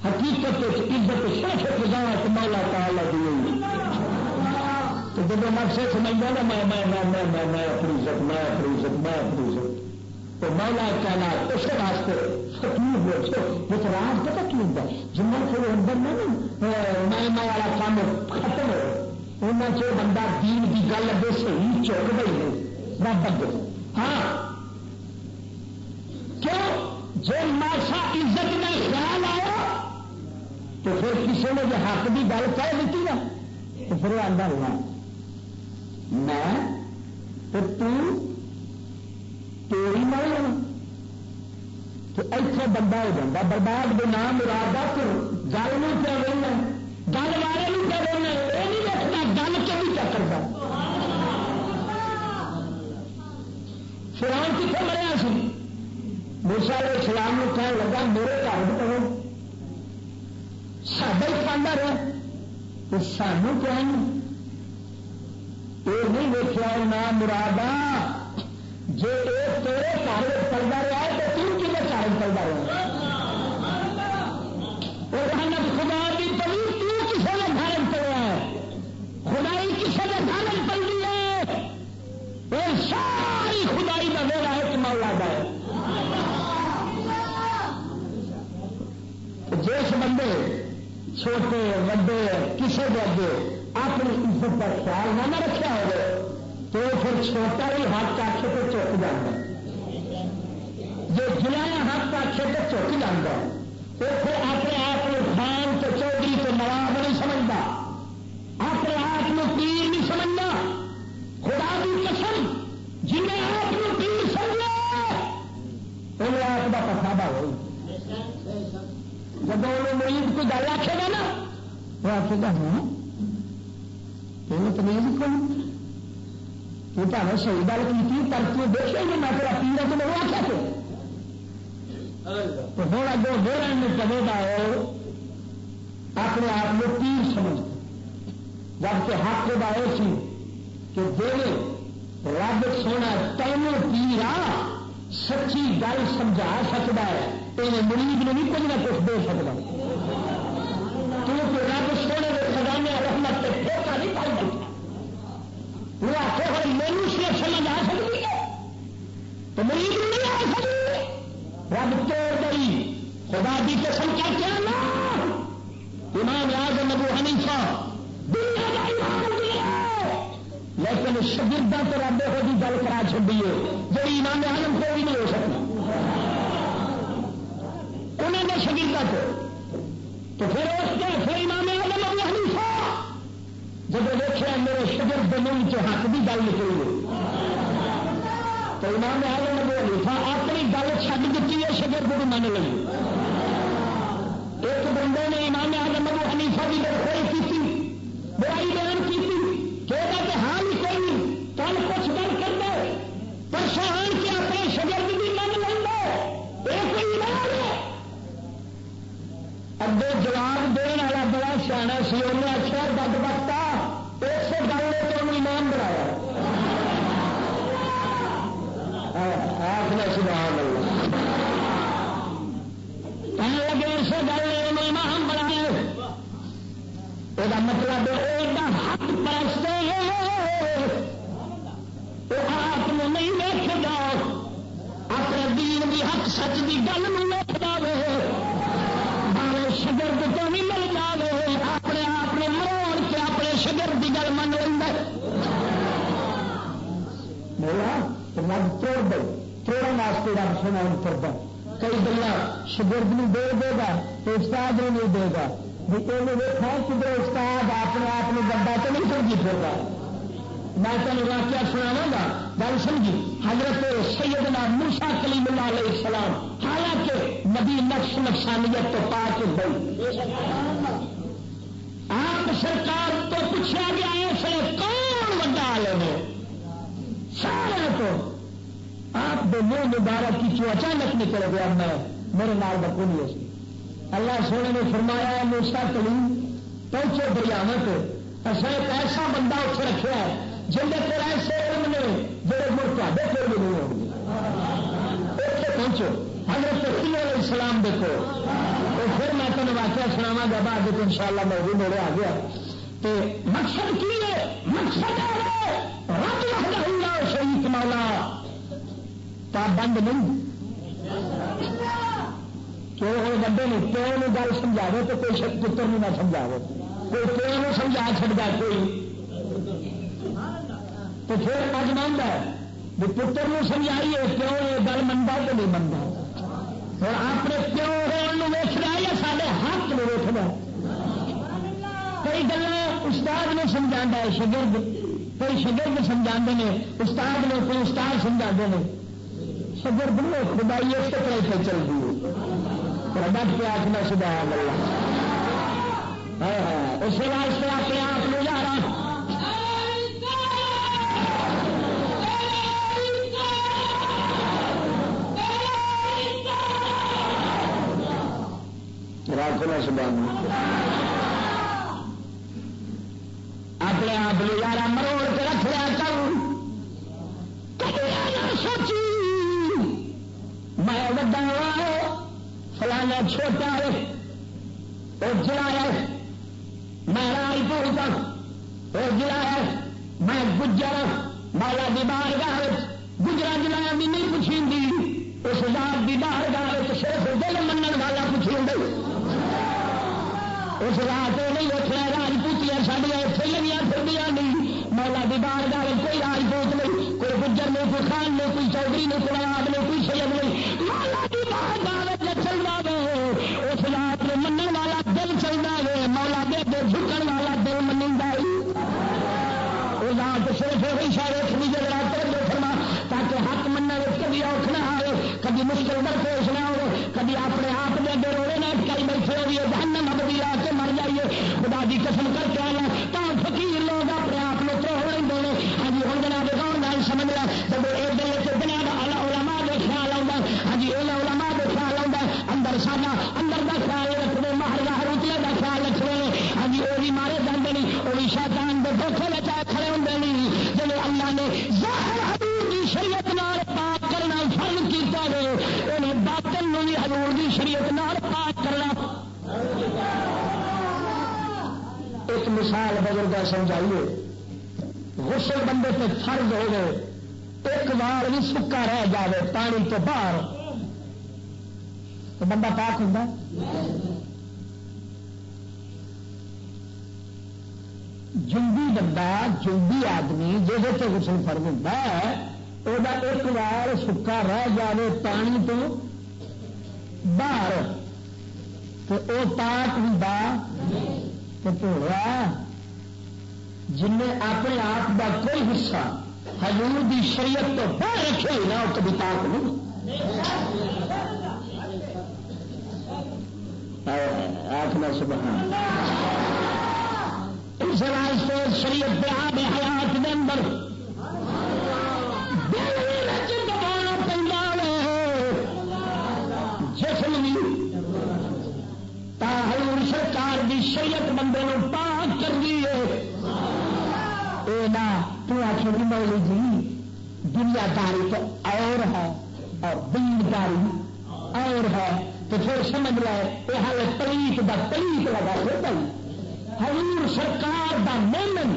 حقیقت عزت صرف خدا مولا تعالی دی تو جب میں سمجھا نا، میں میں میں میں میں میں اپنی عزت میں اپنی عزت میں اپنی عزت۔ تو مولا کہنا اس واسطے فقیر ہو لیکن راج پتا کی ہوتا ہے؟ جنہیں پھر اندر میں میں میں والا کام ختم ہو۔ ان چ بندہ دین کی گل اگے صحیح چک گئی ہے رب اگے ہاں جو ماسا عزت میں خیال آیا تو پھر کسی نے جو حق کی گل کہہ دیتی نا، تو پھر وہ آدھا ہوا میں تو تم تیری مر تو ایسے بندہ ہو جاتا برباد کے نام مراد پھر گل نہیں کیا رہنا گل والے نہیں کیا رہنا یہ نہیں رکھنا گل کے بھی کیا کرتا فران کتنے مریا سی؟ موسا علیہ السلام نے کہنے لگا، میرے گھر کرو سب ہی پانڈا رہا تو سانو کیا یہ نہیں دیکھا نام مرادہ جی ایک تیرے گھر چلتا رہا ہے تو تم کھے گھر چلتا رہا اور خدا کی پلی تو کسی نے گھر ہے۔ خدائی کسی نے گھر چلتی ہے۔ وہ ساری خدائی کا ویڑا ہے کہ مولا ہے۔ جس بندے، چھوٹے وڈے کسی کے اگے اپنی عزت کا خیال نہ نہ رکھا ہوگا تو پھر چھوٹا ہی ہاتھ آخے تو چک جاتا جو جلایا ہاتھ آخے تو چک جاتا وہ پھر اپنے آپ خان تو چودھری تو نواب نہیں سمجھتا۔ اپنے آپ کو پیر نہیں سمجھنا خدا کی قسم، جنہیں آپ کو پیر سمجھا انہیں آپ کا پسابا ہو جب انہیں مریض کو گل آخے گا نا، وہ آخے گا ہاں پہلے تو نہیں کوئی تو تمہیں صحیح گل کی پر تو دیکھے گی میں تیرا پیر تو وہ آخیا تو ہوں اگوں ہو میں کبھی گا اپنے آپ کو پیر سمجھ جبکہ حق خدا یہ سی کہ دل رب سونا تینوں پیر آ سچی گل سمجھا سکتا ہے۔ تو مریض نے بھی کچھ نہ کچھ دے سکتا کیونکہ رب سونے کے خزانے رحمت سے ٹھوکا نہیں پائی بیٹھا وہ آخو ہر مینو صرف سمجھ آ سکتی ہے۔ تو مریض نہیں آ سکتی۔ رب توڑ گئی خدا کی قسم کیا کیا نا۔ امام آزم نبو حنیفہ دنیا کا امام لیکن شگردہ تو رب ہو جی گل کرا چڑی ہے۔ جی امام آزم کو بھی نہیں ہو سکتی۔ انہوں نے شگردہ کو تو پھر اس کے پھر امام آزم ابو حنیفہ، جب دیکھا میرے شگر دن چ حق کی گل نکلی۔ ہے تو امام نے آگے لگے لیفا اپنی گل چڈ دیتی ہے شگر کو من لگی ایک بندے نے امام نے آگے مگو حنیفا کی گل کی برائی بیان کی اگے جواب دن والا بڑا سیاح سی انہیں آخر بد بختا اس گل نے تو ایمان بنایا آخر سبحان اللہ لگے اس گل نے ایمان بنایا یہ مطلب حق پرست وہ آپ نہیں ویک گا اپنے دین کی حق سچ کی گل نہیں ویکتا دے شگرد تو مل جائے اپنے آپ نے مروڑ کے اپنے شگرد کی گل من لینا رب توڑ دے، توڑن واسطے رب سونا کئی گلا شگرد دے دے گا، استاد نہیں دے گا۔ دیکھا کدھر استاد اپنے آپ کو گڈا تو نہیں سمجھی پھر میں تمہیں واقعہ سنا گا۔ گل سمجھی؟ حضرت سیدنا موسا کلیم اللہ علیہ السلام، حالانکہ نبی نقص نقصانیت تو پا کے گئی آپ سرکار تو پوچھا گیا اس لیے کون وڈا عالم ہے؟ سارے تو آپ دے منہ مبارک کی چو اچانک نکل گیا میں میرے نال بکو نہیں اللہ سونے نے فرمایا موسا کلیم پہنچے دریاوت اصل ایک ایسا بندہ اتنے رکھا ہے جن کے ایسے علم نے، جڑے مڑ تے پھر بھی نہیں ہوں اتنے پہنچو، حضرت علیہ السلام دیکھو تو پھر میں تمہیں واقعہ سناوا گا بعد ان شاء اللہ میں بھی میرے آ گیا۔ تو مقصد کی ہے؟ مقصد ہے رب وحدہ شریف مولا۔ بند نہیں۔ کیوں؟ ہوں بندے نے پیو نے گل سمجھا تو کوئی پتر نہیں نہ سمجھا کوئی پیو سمجھا چڑھتا کوئی۔ تو پھر اج مانتا ہے بھی پتر سمجھائیے پیو یہ گل منتا تو نہیں منتا اور اپنے پیو ہونے ویچ رہا یا سارے ہاتھ میں ویچ رہا کئی گلا استاد نے سمجھا ہے، شگرد، کئی شگرد سمجھا نے، استاد نے کوئی استاد سمجھا ہیں شگرد نے خدائی اس طرح پہ چل رہی ہے۔ ڈٹ کے آخنا سدھا گلا ہاں، ہاں، اس واسطے اپنے آپ سبان اپنے آپ یار مروڑ کے رکھ لیا کر سوچی میں وڈا فلانا چھوٹا ہے وہ جڑا ہے۔ میں راج پور تک وہ جڑا ہے۔ میں گجر مالا دی بار گاہ گجرا جلایا بھی نہیں پوچھی اس رات کی باہر گاہ صرف دل منن والا پوچھی اس رات نہیں اٹھنا، راجپوتیاں سڈیا اتنے لگیا پھر نہیں۔ مولا دی بار گاہ کوئی راجپوت نہیں، کوئی گجر نہیں، کوئی خان نہیں، کوئی چودھری نہیں، کوئی آب نہیں، کوئی سید نہیں۔ مولا دی بار گاہ چل رہا اس رات من والا دل چل رہا ہے مولا دے دے جھکن والا دل منی وہ رات صرف وہی شاید ایک بھی رات فرما، تاکہ حق منع کبھی اوکھ نہ آئے کبھی مشکل درپیش نہ کبھی اپنے آپ کے اگے روڑے نہ کئی بیٹھے ہوئی ہے جہنم ابدی آ کے مر جائیے۔ خدا کی قسم کر کے آنا تو فقیر لوگ اپنے آپ کو تو ہو رہے ہیں۔ ہاں جی ہوں جناب گاؤں نال سمجھ رہا جب یہ دل سے جناب علماء کے خیال آؤں ہاں جی وہ علماء کے خیال آؤں اندر ساڈا، اندر کا خیال رکھنے ماہر کا روپیے کا خیال رکھنے ہاں جی وہ بھی مارے جاتے نہیں وہ بھی شیطان کے دھوکھے بچا کھڑے ہوں نہیں۔ جب اللہ نے ظاہر حبیب کی شریعت بزرگ سمجھائیے۔ غسل بندے سے فرض ہو گئے۔ ایک بار بھی سکا رہ جائے پانی تو باہر۔ تو بندہ پاک ہوں جنگی بندہ، جنگی آدمی جہد غسل فرض ہوتا ہے وہ ایک بار سکا رہ جائے پانی تو باہر۔ تو وہ پاک ہوں تو جن نے اپنے آپ کا کوئی حصہ حضور دی شریعت تو باہر رکھے ہی نہ وہ کبھی پاک نہیں۔ آخنا سبحان۔ اس واسطے شریعت پہ حیات کے اندر حضور سرکار دی شریعت بندے نو پاک کر دیے اے نا، تو آخر مولی جی دنیا داری تو اور ہے اور دین داری اور ہے۔ تو پھر سمجھ لے یہ ہال پلیت دا پلیت لگا ہوتا حضور سرکار دا مومن،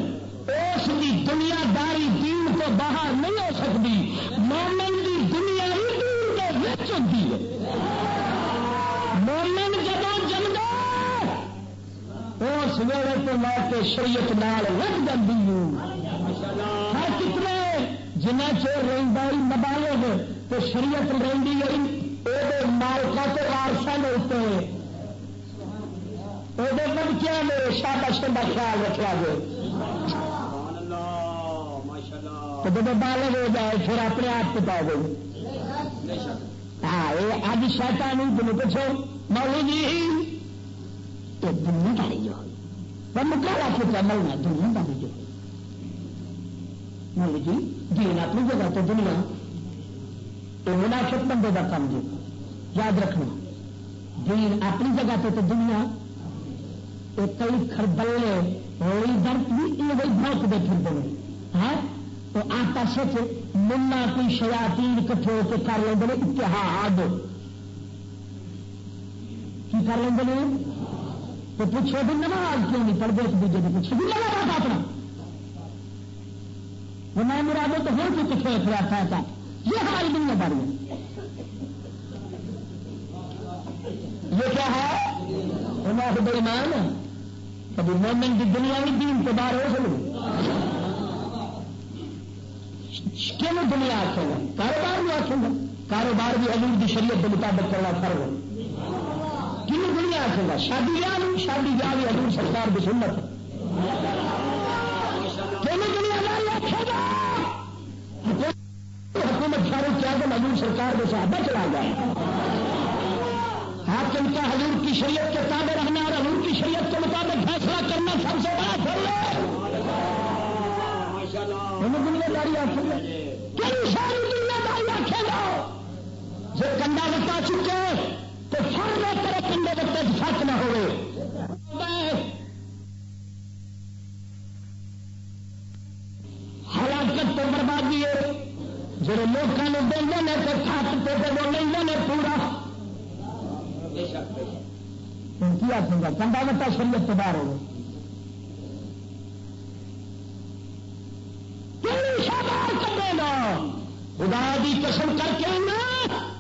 اس دی دنیا داری دین تو باہر نہیں ہو سکتی۔ مومن دی دنیا ہی دین کے بچ ہوتی ہے مومن جب جمدا اس ویلے تو میں کے شریعت نال لگ جاتی ہوں۔ ہر کتنے جنہ چیر رہی نبالغ تو شریعت رہی گئی وہ مالکا کے وارسا کے اتنے وہ بچوں نے شابشن کا خیال رکھا گیا جب بالغ ہو جائے، پھر اپنے آپ پتا گئی ہاں یہ اج شاید نہیں تمہیں پوچھو مولو جی تو دنیا کا نہیں جو مکالا پوچھا ملنا دنیا کا نہیں جو۔ مولو جی, جی، دین اپنی جگہ تو دنیا۔ یہ منافق بندے کا کام جو یاد رکھنا۔ دین اپنی جگہ تو دنیا۔ یہ کئی خربلے ہوئی درد بھی یہ وہی بہت دے پھر ہاں؟ تو آپس منا کوئی شیاتی کٹھے ہو کے کر لیں اتحاد۔ کی کر لیں تو پوچھو بھی نماز کیوں نہیں پڑھتے ایک دوجے کے پوچھو بھی لگا اپنا میں مرادو تو ہو کے کٹھے پھر تھا یہ ہماری دنیا داری ہے۔ یہ کیا ہے؟ ہمارے بڑی مان کبھی مومن کی دنیا بھی دین کے باہر ہو سکے۔ کیوں دنیا آخے گا؟ کاروبار بھی آخے گا۔ کاروبار بھی حضور کی شریعت کے مطابق کرنا فرض ہے۔ کیوں دنیا گا شادی بیاہ بھی شادی بیاہ بھی حضور سرکار کی سنت کیوں دنیا داری آخے گا، حکومت سارے کیا کہ حضور سرکار کے صحابہ چلا گیا حاکم کا حضور کی شریعت کے تابع رہنا اور حضور کی شریعت کے مطابق فیصلہ کرنا سب سے بڑا پھول ہے۔ دنیا داری آخر کئی ساری دنیا داری آخے گا؟ جو کنڈا بتا چکے تو سر لوگ کرے کنڈے بتے سچ نہ ہوئے۔ ہلاکت تو بربادی ہے۔ جب لوگوں نے دیں گے تو تھک پہ وہ لیں گے پورا۔ کی آخوں گا کنڈا بتا شریعت تو باہر ہوگا خدا دی قسم کر کے پلیس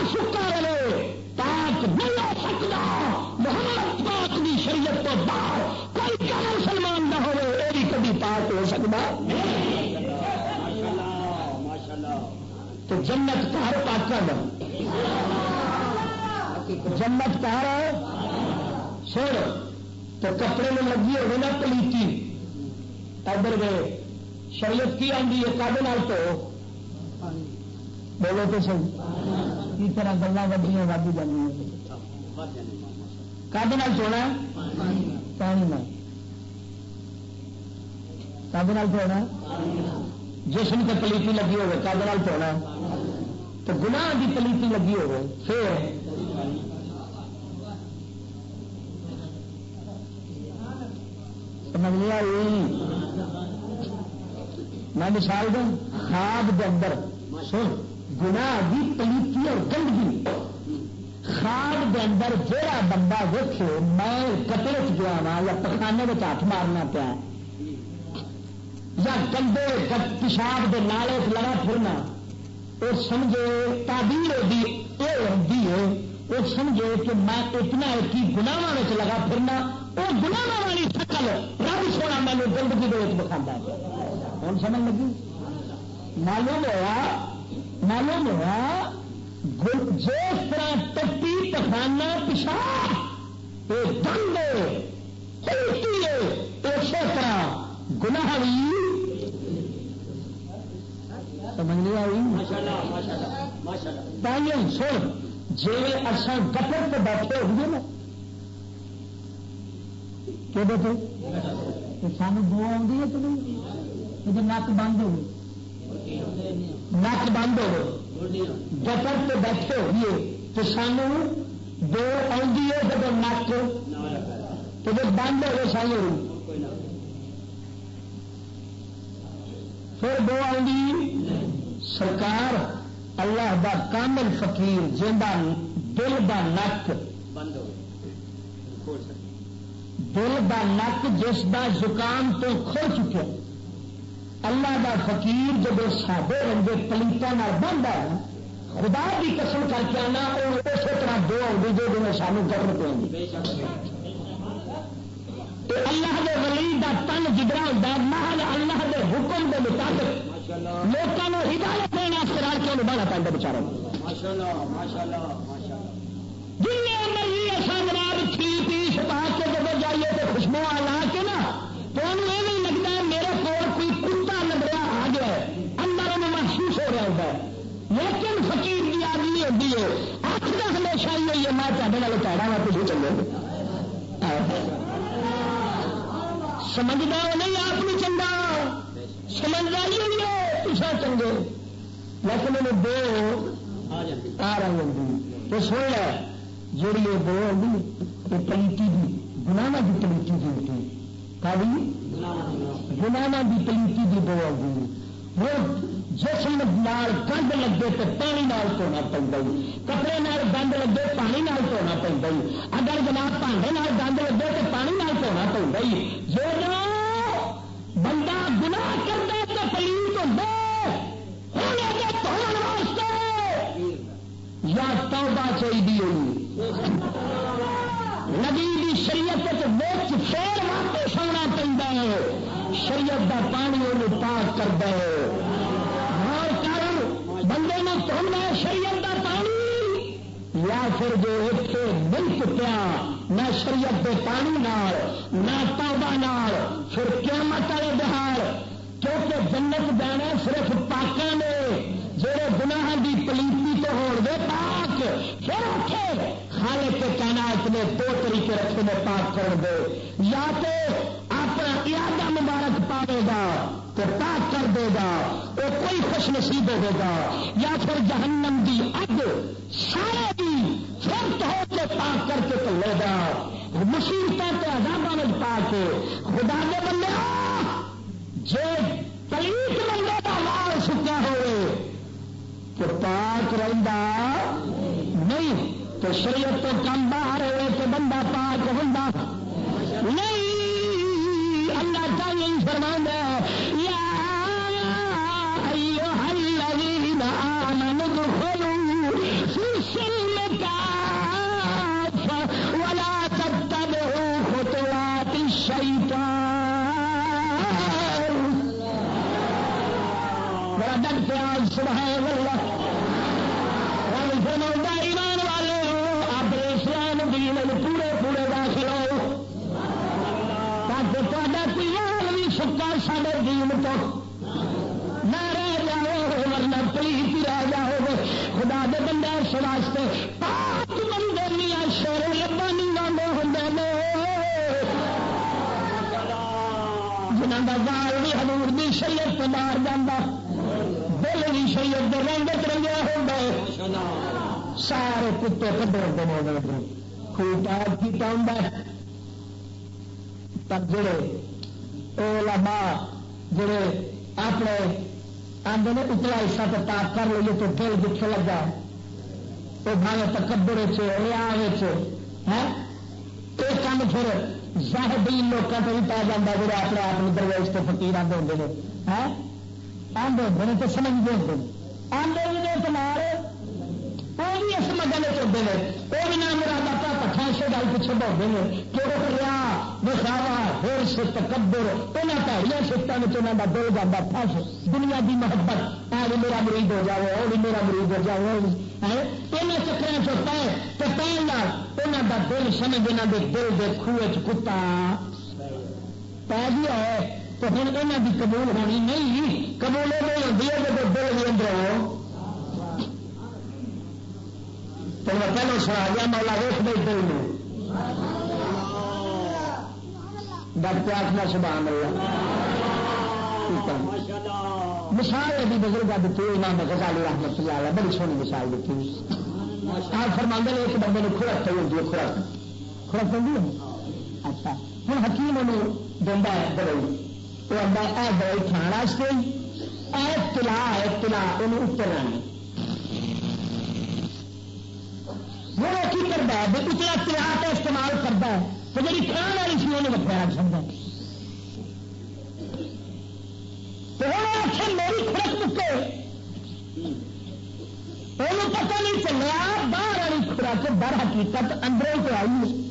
ایک سکا رہے تاک نہیں ہو سکتا۔ محمد پاک کی شریعت تو باہر کوئی کیا مسلمان نہ ہوئے، یہ بھی کبھی پاک ہو سکتا۔ تو جنت کا ہر پاک جنت کا ہر سر تو کپڑے میں لگی ہوگی نا پلیتی۔ ادھر گئے۔ شریعت کی آدھی ہے کب تو؟ بولو تو صحیح۔ اس طرح گلا وڈیاں وادی جی کب سونا؟ پانی میں کب دھونا جسم سے پلیتی لگی ہوگی کب دھونا تو گناہ کی پلیتی لگی ہوگی پھر؟ سمجھ لیا میں مثال دوں، خواب کے اندر، سن۔ گنا بھی پلیتی اور گندگی خواب کے اندر جہا بندہ دیکھے میں کپڑے گیا وا یا پخانے میں ہاتھ مارنا پیا یا گندے پیشاب کے نالے لگا پھرنا اور سمجھے تعبیر ہوتی یہ ہوتی ہے وہ سمجھے کہ میں اتنا ایک گناواں لگا پھرنا وہ گنا والی شکل رب سونا مینو گندگی دکھا ہوں سمجھ لگی؟ معلوم ہوا معلوم ہوا جس طرح ٹپی پخانا پیشاب یہ دند اسی طرح گنا بھی سمجھ نہیں آئی؟ سن جی اصل گٹر پہ بیٹھے ہوئے نا۔ کہ سان دو آدھی ہے تو نہیں؟ نک بند ہو نک بند ہو گٹر سے بیٹھے ہوئے تو سانو دو آدھی ہے جب نک تو جب بند ہو سان پھر دو آدھی سرکار اللہ دا کامل فقیر جا دل دا نک بند ہو دل دا نک جس دا زکام تو کھل چکے۔ اللہ دا فقیر جب سادے رنگے پلیٹوں بند ہے خدا کی قسم کر کے آنا وہ اسی طرح دو آؤں جو جی سانو پہ اللہ کے ولی دا تن جگڑا ہوتا محل اللہ کے حکم کے مطابق لوگوں ہدایت دینا رل کے نبھانا پہنتا بچارا جن مرضی ایسا میں چاہنے والے پیڑا وا تو چلے سمجھدار نہیں آپ نے چنگا سمجھداری ہوئی ہے پیچھا چنگے لیکن انہیں دو آ رہی ہوں تو سن لیا جیڑی یہ دو آئی یہ پلیٹی کی گناوا کی پلیٹی کی ہوتی کا گناوا کی پلیٹی کی دو آئی وہ جسم نال گند لگے تو پانی نال دھونا پہ کپڑے نال گند لگے پانی نال دھونا پہ اگر جناب بانڈے نال گند لگے تو پانی نال دھونا پہ جو بندہ گنا کرتا تو پلیت واسطے یا توبہ چاہیے نبی شریعت وچ پھر واپس آنا پہ شریعت کا پانی وہ پاک کرتا ہے۔ بندے شریعت کا پانی، یا پھر جو اتنے نہیں چکیا نہ شریعت کے پانی نال، نہ توبہ نال، پھر قیامت والے بہار، کیونکہ جنت جانا صرف پاکوں نے جہے گناہ کی پلیتی تو ہو گے پاک، پھر اٹھے خالق کے کائنات نے دو طریقے رکھے میں پاک کر دے۔ یا تو اپنا ارادہ مبارک پاوے گا تو پاک کر دے گا وہ کوئی خوش نصیب ہوگا یا پھر جہنم دی اگ سارے بھی فرق ہو کے پاک کر کے تو لے گا مصیبتوں کے آزادوں میں پا کے خدا کے بندے جی پلیت بندے کا مال سکا ہوئے، تو پاک رہا نہیں، تو شریعت تو کم باہر ہوئے، تو بندہ پاک ہوں نہیں۔ اللہ تعالی فرما سبحان اللہ۔ واسطے پاک بندے میاں شیر لبا نہیں لانو ہوں جنہوں کا بال بھی ہزور بھی شریعت مار جانا دل بھی شریعت کے رنگت رنگیا ہو گئے سارے کتے کدے ہوتے ہیں خوب پاک کیا ہوں پر جڑے لما جڑے اپنے آدھے اتلا حصہ تو پاک کر لیے تو دل جتنے لگا۔ وہ بھاوے تکبر چیا یہ کام پھر زاہدین لوگوں کو بھی پا جاتا جڑے اپنے آپ درویش تو فکیر آدھے ہوں ہیں آدھے ہوں تو سمجھتے ہوں آدھے بھی تو مارے وہ بھی اس مدد چلتے ہیں وہ بھی نام مراد اپنا پٹھا سے گل پیچھے بہتے ہیں کہ وہ ریا دکھاوا ہرس تکبر انہیں پہڑیا سفتوں میں انہوں کا دل جانا پس دنیا کی محبت آ بھی میرا مریض ہو جائے وہ بھی میرا مریض ہو جائے ان چکر چکا ہے تو پہلے انہوں کا دل سمجھ یہاں کے دل کے خوہ کتا۔ پی گیا ہے تو ہوں یہاں کی قبول ہونی نہیں۔ قبول نہیں ہوتی ہے جب دل بھی اندر تو میں پہلے سنا گیا مولا ویس بھائی دل میں ڈر کے آخنا سبحان اللہ۔ مثال ابھی بزرگ دیتی امام غزالی رحمت اللہ علیہ، بڑی سونی مثال دیتی آپ فرما نے، ایک بندے نے خورک چاہیے ہوتی ہے خورک خورک ہوتی اچھا۔ ہوں حکیم انہوں دینا ہے دوائی وہ آتا ہے یہ دوائی کھانا اے تلا ہے تلا انہوں اترنا نہیں وہ کی کرتا ہے؟ اتنا تلاٹ استعمال کرتا ہے، تو جی کھان والی سی انہیں وقت رکھ سکتا تو وہ میری خرک مکے وہ پتہ نہیں چلیا، باہر والی خوراک در حقیقت اندروں تو آئی۔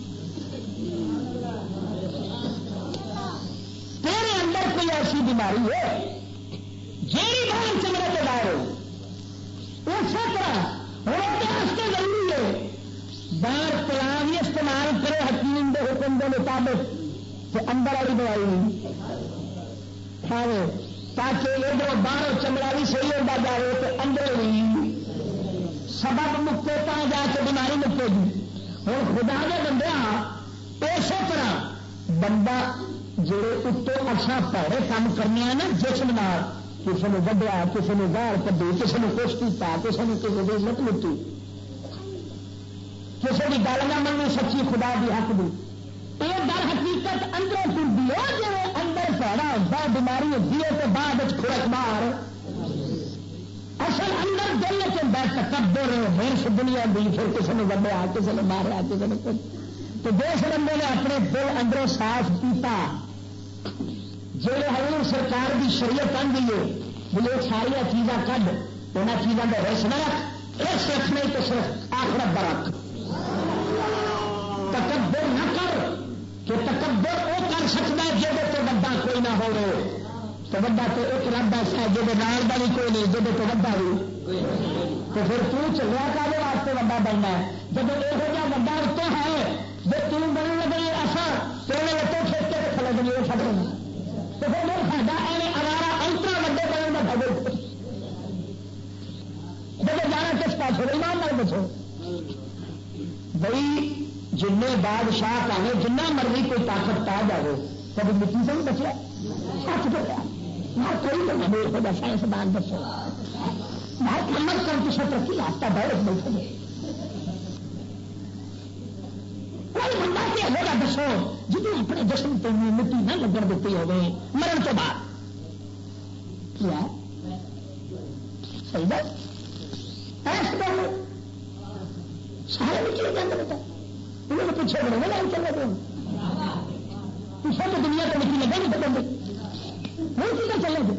تیرے بیماری ہے؟ جیڑی باہر چمڑے کے باہر اسی طرح واسطے ضروری ہے۔ باہر پلا بھی استعمال کرے حکیم کے حکم کے مطابق، تو اندر والی دوائی نہیں۔ کھاوے تاکہ ادھر باہر چمڑا بھی صحیح ہوتا جائے تو اندر بھی سبب مکے تا جا کے بیماری مکے گی۔ ہوں خدا کے بندے اسی طرح بندہ جڑے اتو اچھا پیڑے کام کرنے نا جسم نال کسی نے وڈیا کسی نے گال کدی کسی نے کچھ کیا کسی نے کسی کی مت لٹی۔ کسی کی گل نہ مننی، سچی خدا کی حق دی۔ یہ در حقیقت جی اندر ٹوٹی ہے جی اندر پیڑا ہوتا بیماری ہوتی ہے تو بعد کھڑک مار۔ اصل اندر دل چلتا تکبر ہرس دنیا دی، پھر کسی نے وڈیا کسی نے مارا کسی نے تو دیش بندے نے اپنے دل اندروں صاف کیتا۔ جی حضور سرکار کی شریعت آن گئی ہے بھی یہ ساریا چیزاں کھ ان چیزوں کا رس نہ رکھ، رس رکھنے تو صرف آخرت برق تکبر کہ وہ کر سکتا ہے جب تو بڑا کوئی نہ ہو تو بڑا تو ایک رب ایسا ہے جب نال کا بھی کوئی نہیں جب تو بڑا بھی. تو پھر تو چلیا کا واسطے بڑا بننا ہے. جب یہو جہاں بڑا اتوں ہے جب تم بڑی لگے ایسا، تو انہیں اتوں کھیت کے رکھ لگے وہ سب تو پھر وہ ساڈا ایویں اوارا انترا وڈے بننے کا بڑے جب جانا کس پاس ایمان نال دسو بھائی جن بادشاہ پاوے جنہ مرضی کوئی طاقت پا جائے کبھی مٹی سے نہیں بچا سچ بولیا میں کوئی نہیں میرے کو سائنسدان دسو میں کمر کر کے ترقی یافتہ بہت بیٹھے گئے کوئی بندہ کہ ہوگا دسو جی اپنے جسم تو مٹی نہ لگن دیتی ہوگی، مرن کے بعد۔ کیا؟ صحیح بات۔ ایسے سارے بھی چلے جاتے انہوں نے پیچھے بڑے لائن چل رہے پیچھے تو دنیا کو مٹی لگے نہیں بندے وہ چیزیں چلے گے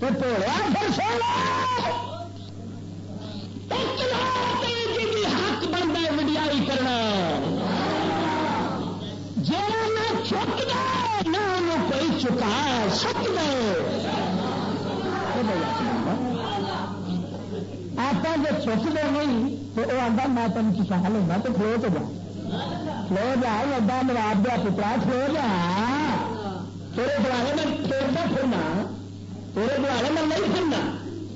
تو پھر سو جی حق بنتا ہے وڈیائی کرنا۔ جہاں نہ چک دے نہ کوئی چکا سک دے آپ جو چک دے نہیں۔ تو وہ آتا میں تین چکا لوں تو کھلو تو جا کھلو جا لگا میرا آپ دیا پترا کھلو جا تیرے دوارے میں توڑتا پھرنا تیرے دوارے میں نہیں پھرنا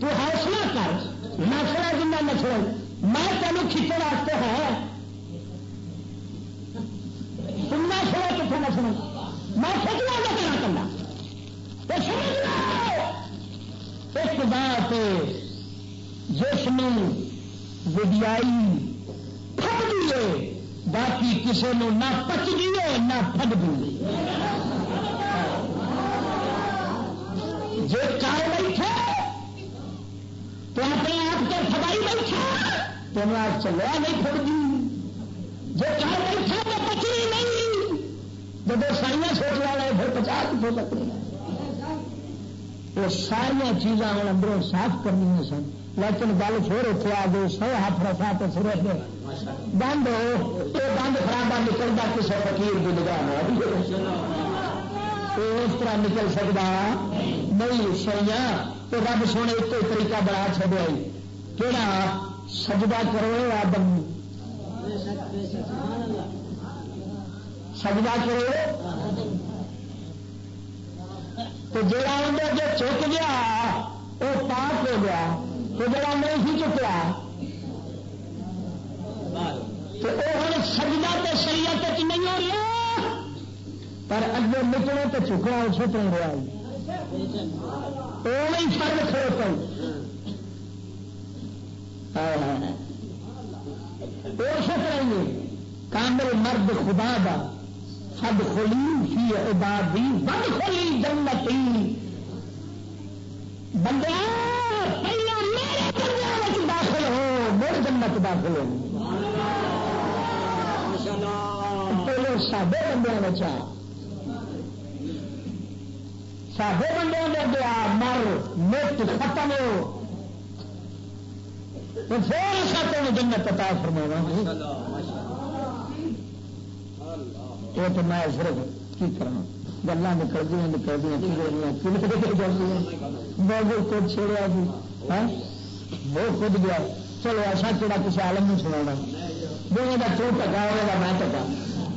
تو حوصلہ کر نسلا جنہ نسل میں تینوں کھچے واسطے ہے تم نہ سو کتنے نسل میں سوچنا گا کرنا کرنا تو سمجھ ایک بات جس میں وڈیائی پھٹ دیے باقی کسی نے نہ پچ دیے نہ پھٹ دیے جی کار بیٹھے، تو اپنے آپ کے سبائی بیٹھا تمہیں آپ چلیا نہیں پھٹ دی جو کار بیٹھا تو پچی نہیں۔ جب سائیاں سوچ والے پھر پچاس ہو سکتے وہ ساریا چیزاں ہوں، اندروں صاف کرنی سن۔ لیکن گل پھر اتنے آ گئی سو ہاتھ رسا تو پھر بند ہو، یہ بند خرابہ نکلتا کسی فکیر کی نگاہ اس طرح نکل سکتا نہیں، سوئیاں، تو رب سونے ایک طریقہ بڑا چڑیا کہڑا سجدہ کرو آدم سجدہ کرو۔ تو جڑا اندر جو چک گیا، وہ پاک ہو گیا۔ تو جڑا نہیں ہی چکیا تو وہ ہوں سجدہ تو شریعت نہیں ہو رہا پر اگے نکلے تو چکنا اسے تو رہا وہ نہیں فرق کھڑے پہ اسے طرح گے کامل مرد خدا دا۔ سب خلی فی عبادی بد خلی جنتی۔ بندے پہلے جنت داخل ہو پہلے سابے بندے آ سابے بندے نے گیا مر، مت، ختم ہو۔ پھر ایسا جنت پتا فرما یہ تو میں صرف کی کرنا گلا نکل دیا نکل دیا بہت کچھ چھوڑا جی ہاں؟ بہت خود گیا۔ چلو، ایسا کہڑا کسی عالم نہیں سنا دونوں کا تو ٹکا ہوگا میں ٹکا۔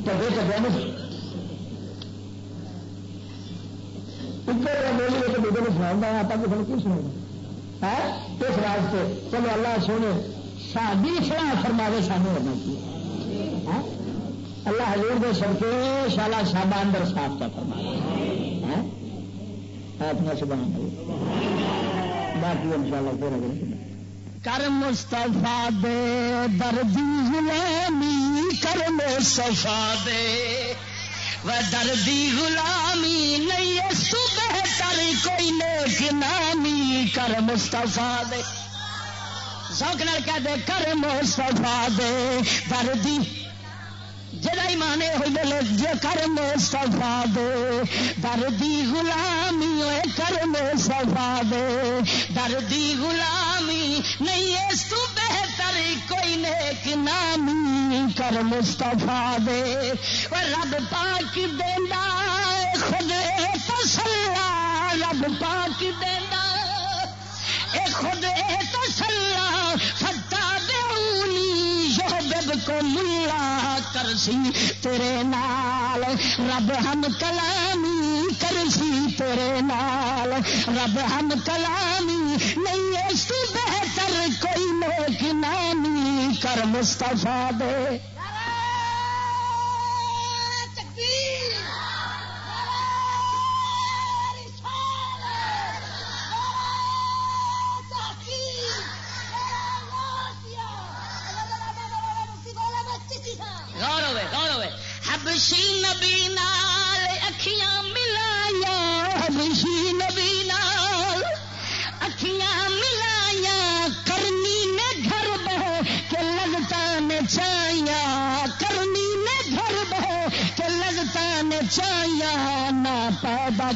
ٹکے ٹکا نہیں بولی تو دوسرے کو سنا آپ کسی نے کی سنا اس واسطے چلو، اللہ سونے شادی سلاح فرماوے سامنے ہونا چاہیے۔ اللہ حضور دے سب شالا شابا اندر صاف کا فرما آپ سے بنا باقی ان شاء اللہ پھر اگر کر مستفا دے دردی غلامی کر مستفا دے۔ وہ دردی غلامی نہیں صبح کر کوئی نیک نامی کر مستفا دے۔ سوکھ نال کہہ دے، کر مستفا دے۔ دردی جڑا ایمان ہوئی جے کر میں سفا دے، دردی غلامی، ہوئے کر میں سفا دے۔ دردی غلامی، نہیں اس تو بہتر کوئی نیک نامی کر مستفا دے۔ اور رب پاک دینا خود تسلا رب پاک دینا اے خود تسلا فتا کو ملا کرسی تیرے نال، رب ہم کلامی کرسی تیرے نال۔ رب ہم کلامی نہیں اس بہتر کوئی نیک نامی کر مستفا دے۔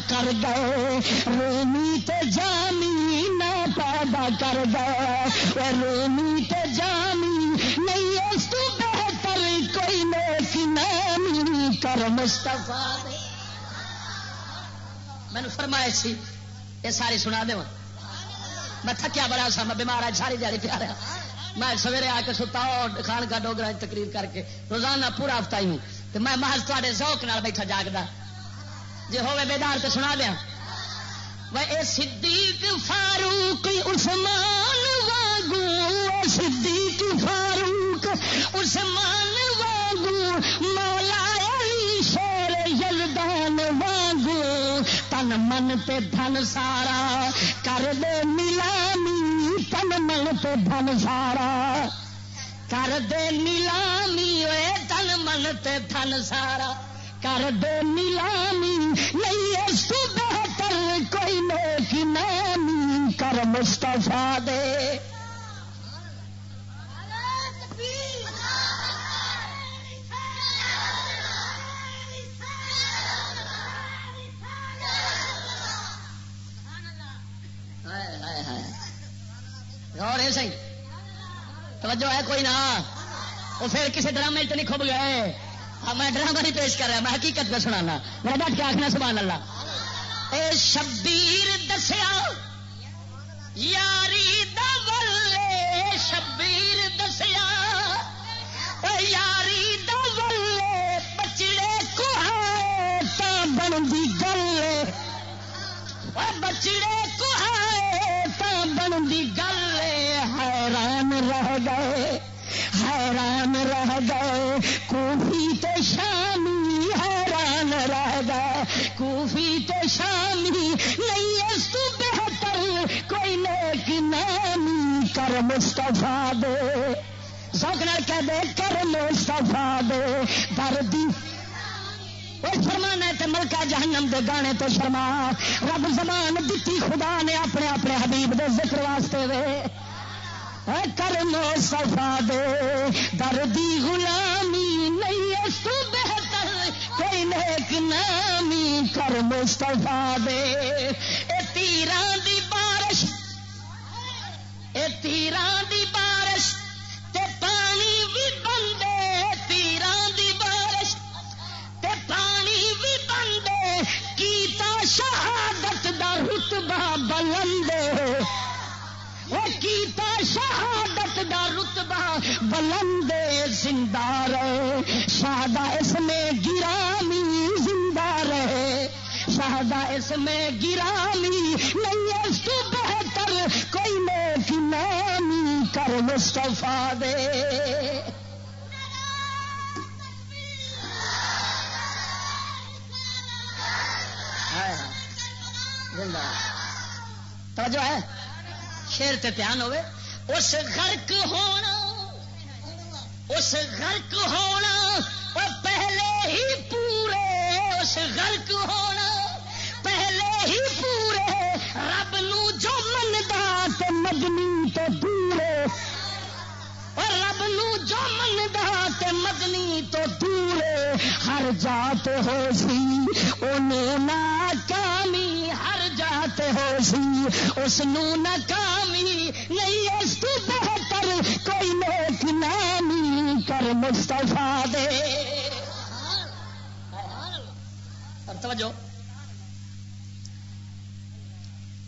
کر گئے رونی تے جامی نہ پیدا کر گئے رونی تے جامی نہیں، اس تو بہتر کوئی نیک نامی کر مستفا مینو فرمائے سی، یہ ساری سنا دے۔ میں تھکیا بڑا سا، میں بیمار ہے ساری دیہی پیا رہا میں سویرے آ کے ستا خان کا ڈوگرا تقریر کر کے۔ روزانہ پورا ہفتہ ہی۔ ہوں تو میں محض تے ذوق نال بیٹھا جاگدا۔ جی ہوے بیدار تو سنا دیا۔ وہ صدیق فاروق عثمان واگو صدیق فاروق عثمان واگو، مولا علی شیر یلدان واگو۔ تن من تے دھن سارا، کر دے نیلامی، تن من تے دھن سارا۔ کر دے نیلامی، اے تن من تے دھن سارا۔ کر دے نیلامی، نہیں اس تو بہتر کوئی نیک نامی۔ کر مستفا دے۔ غور ہے صحیح۔ توجہ ہے کوئی نہ۔ وہ پھر کسی ڈرامے تو نہیں کھب گئے میں ڈرامہ نہیں پیش کر رہا، میں حقیقت میں سنانا۔ میں بیٹھ کے آخنا سبحان اللہ اے شبیر دسیا، یاری دلے شبیر دسیا۔ یاری دلے بچڑے کوہائے تا بنتی گل۔ بچڑے کوہائے تا بنتی گل۔ حیران رہ گئے۔ حیران رہ گئے، کوفی تے شامی حیران رہ گئے، کوفی تے شامی نہیں اس تو بہتر کوئی نیک نامی کر مستفا دے۔ سوکھنا کہہ دے، کر مستفا دے۔ دردی۔ فرمانا ہے ملکہ جہنم دے گانے تو شرما۔ رب زمان دیتی خدا نے اپنے اپنے حبیب دے ذکر واسطے وے۔ کرم لو صفا دے، دردی غلامی نہیں ہے، تو بہتر کوئی نیک نامی کر مصطفیٰ دے۔ اے تیران دی بارش، اے تیران دی بارش، تے پانی بھی بندے تیران دی بارش، تے پانی بھی بندے، کیتا شہادت دا رتبہ بلندے۔ کیتا شہادت دا رتبہ بلند زندہ رہے۔ شہدا اس میں گرامی زندہ رہے۔ شہدا اس میں گرامی نہیں اس تو بہتر کوئی نیک نامی کر مصطفیٰ دے۔ زندہ۔ توجہ ہے؟ شیر تے دھیان ہوئے، اس غرق ہونا اس غرق ہونا اور پہلے ہی پورے اس غرق ہونا پہلے ہی پورے رب نو جو منتا تے مدنی تو پورے اور رب نو جو منتا تے مدنی تو دورے ہر جات ہو سی انہیں ناکامی ہر جات ہو سی۔ اس نو ناکامی نہیں، اس تو بہتر کوئی نیک نامی کر مستفا دے۔ توجہ۔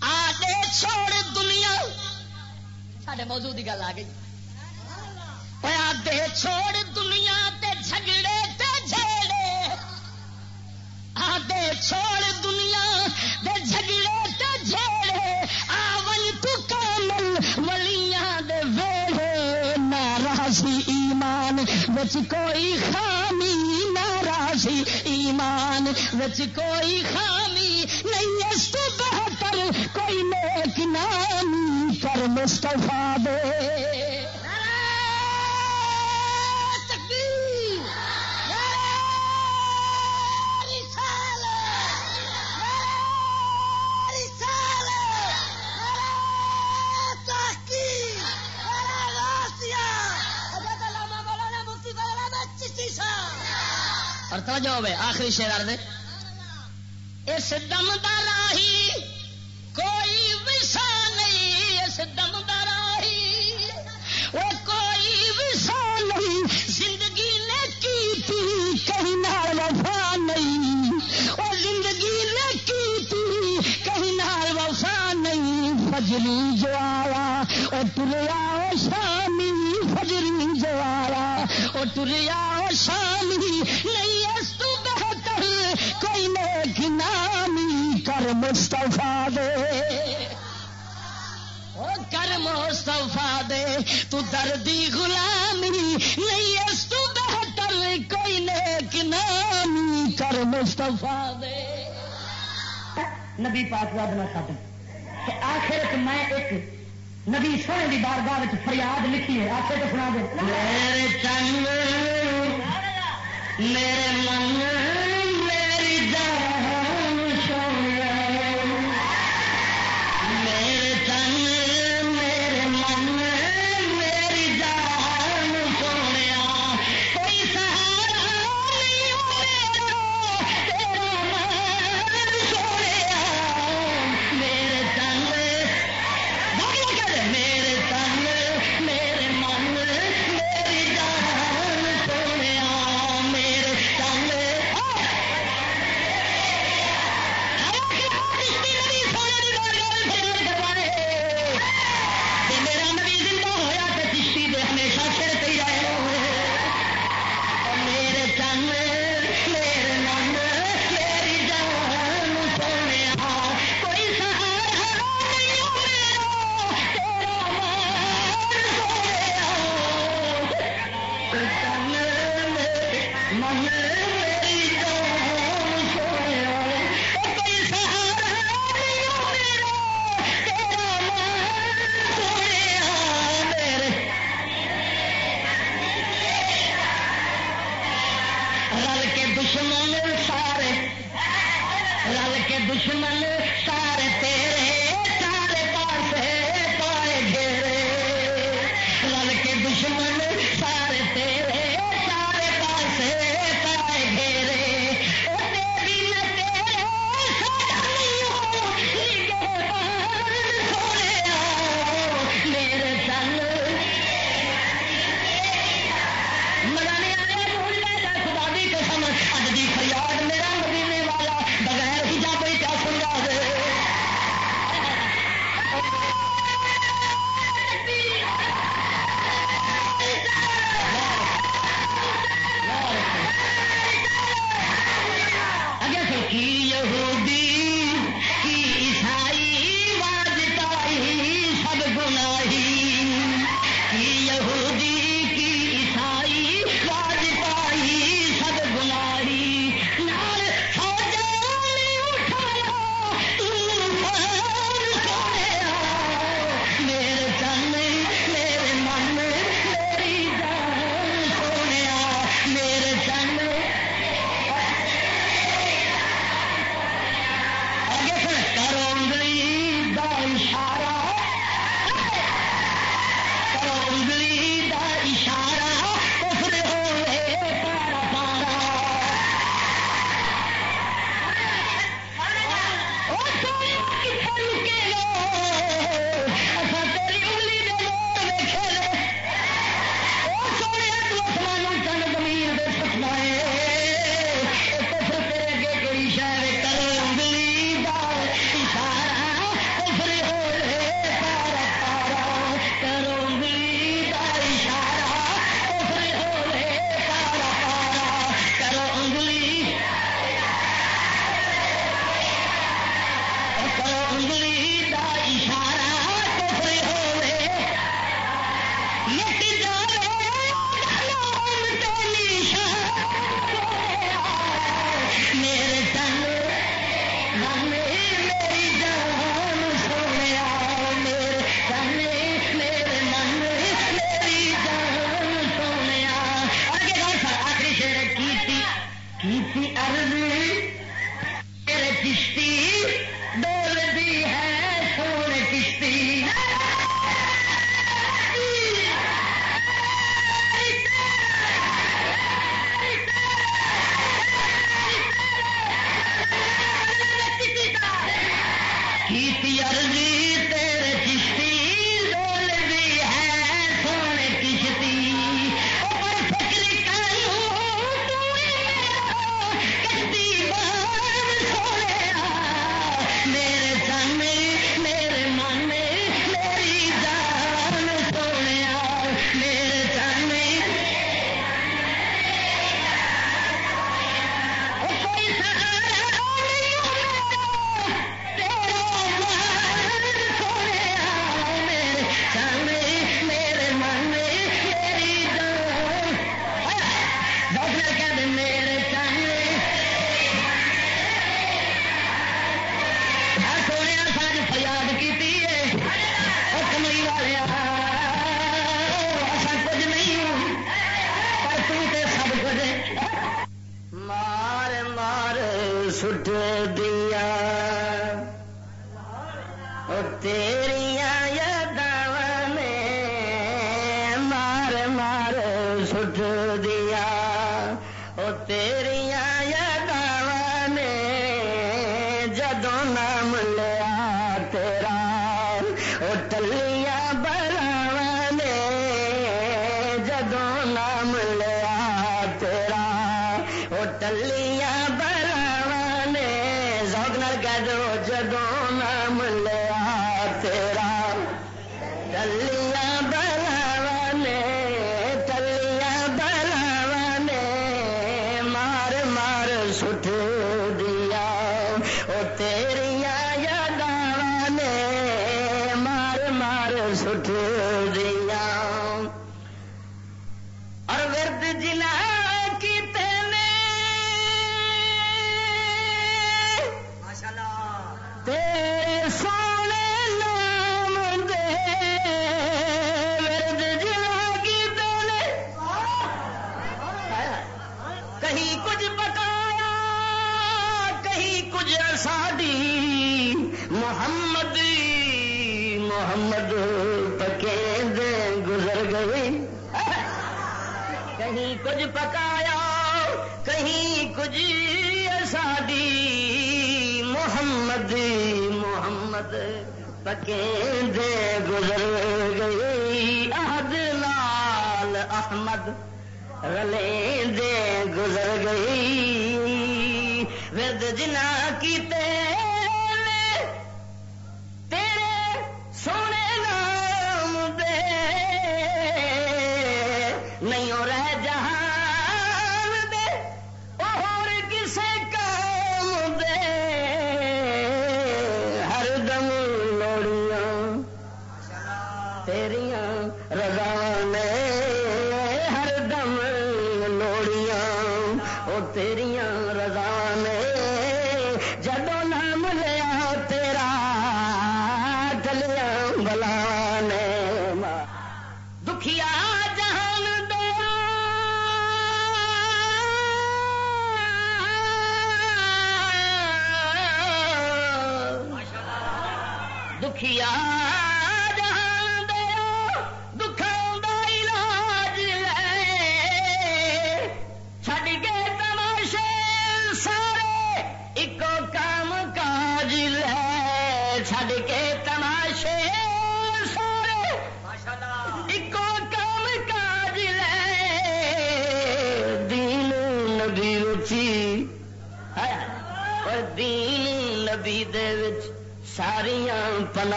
آدھے چھوڑ دنیا۔ سارے موضوع کی گل آ گئی۔ آدھے چھوڑ دنیا تے جھگڑے تے جھیڑے آدھے چھوڑ دنیا دے جھگڑے تے جھیڑے آون تو کامل ولیاں دے ویڑے ناراضی ایمان وچ کوئی خامی ناراضی ایمان وچ کوئی خامی نہیں اس تو بہتر کوئی نیک نامی کر مصطفیٰ دے اور توجہ ہوئے آخری شیر دے۔ اس دم راہی کوئی وسا نہیں، اس دم راہی وہ کوئی وسا نہیں۔ زندگی نے کی تھی کہیں نہ وفا نہیں۔ وہ زندگی نے کی تھی کہیں نہ وفا نہیں۔ فجری جو آیا، وہ تریا شامی۔ فجری جو آیا، وہ تریا شامی۔ مستفا دے۔ کر مستفا دے۔ تو دردی غلامی نہیں اس تو بہتر کوئی نیک نامی۔ کر مستفا دے۔ نبی پاک یاد نہ کہ آخر میں ایک نبی سونے کی بارگاہ فریاد لکھی ہے۔ آخر تو سنا دے۔ میرے چنگ میرے من کی عرضی احمد رلے دے گزر گئی ورد جنا کیتے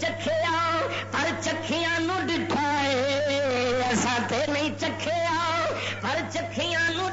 چکھیا پر چکھیاں نو ڈٹھائے اساں تے نہیں چکھیا پر چکھیاں نو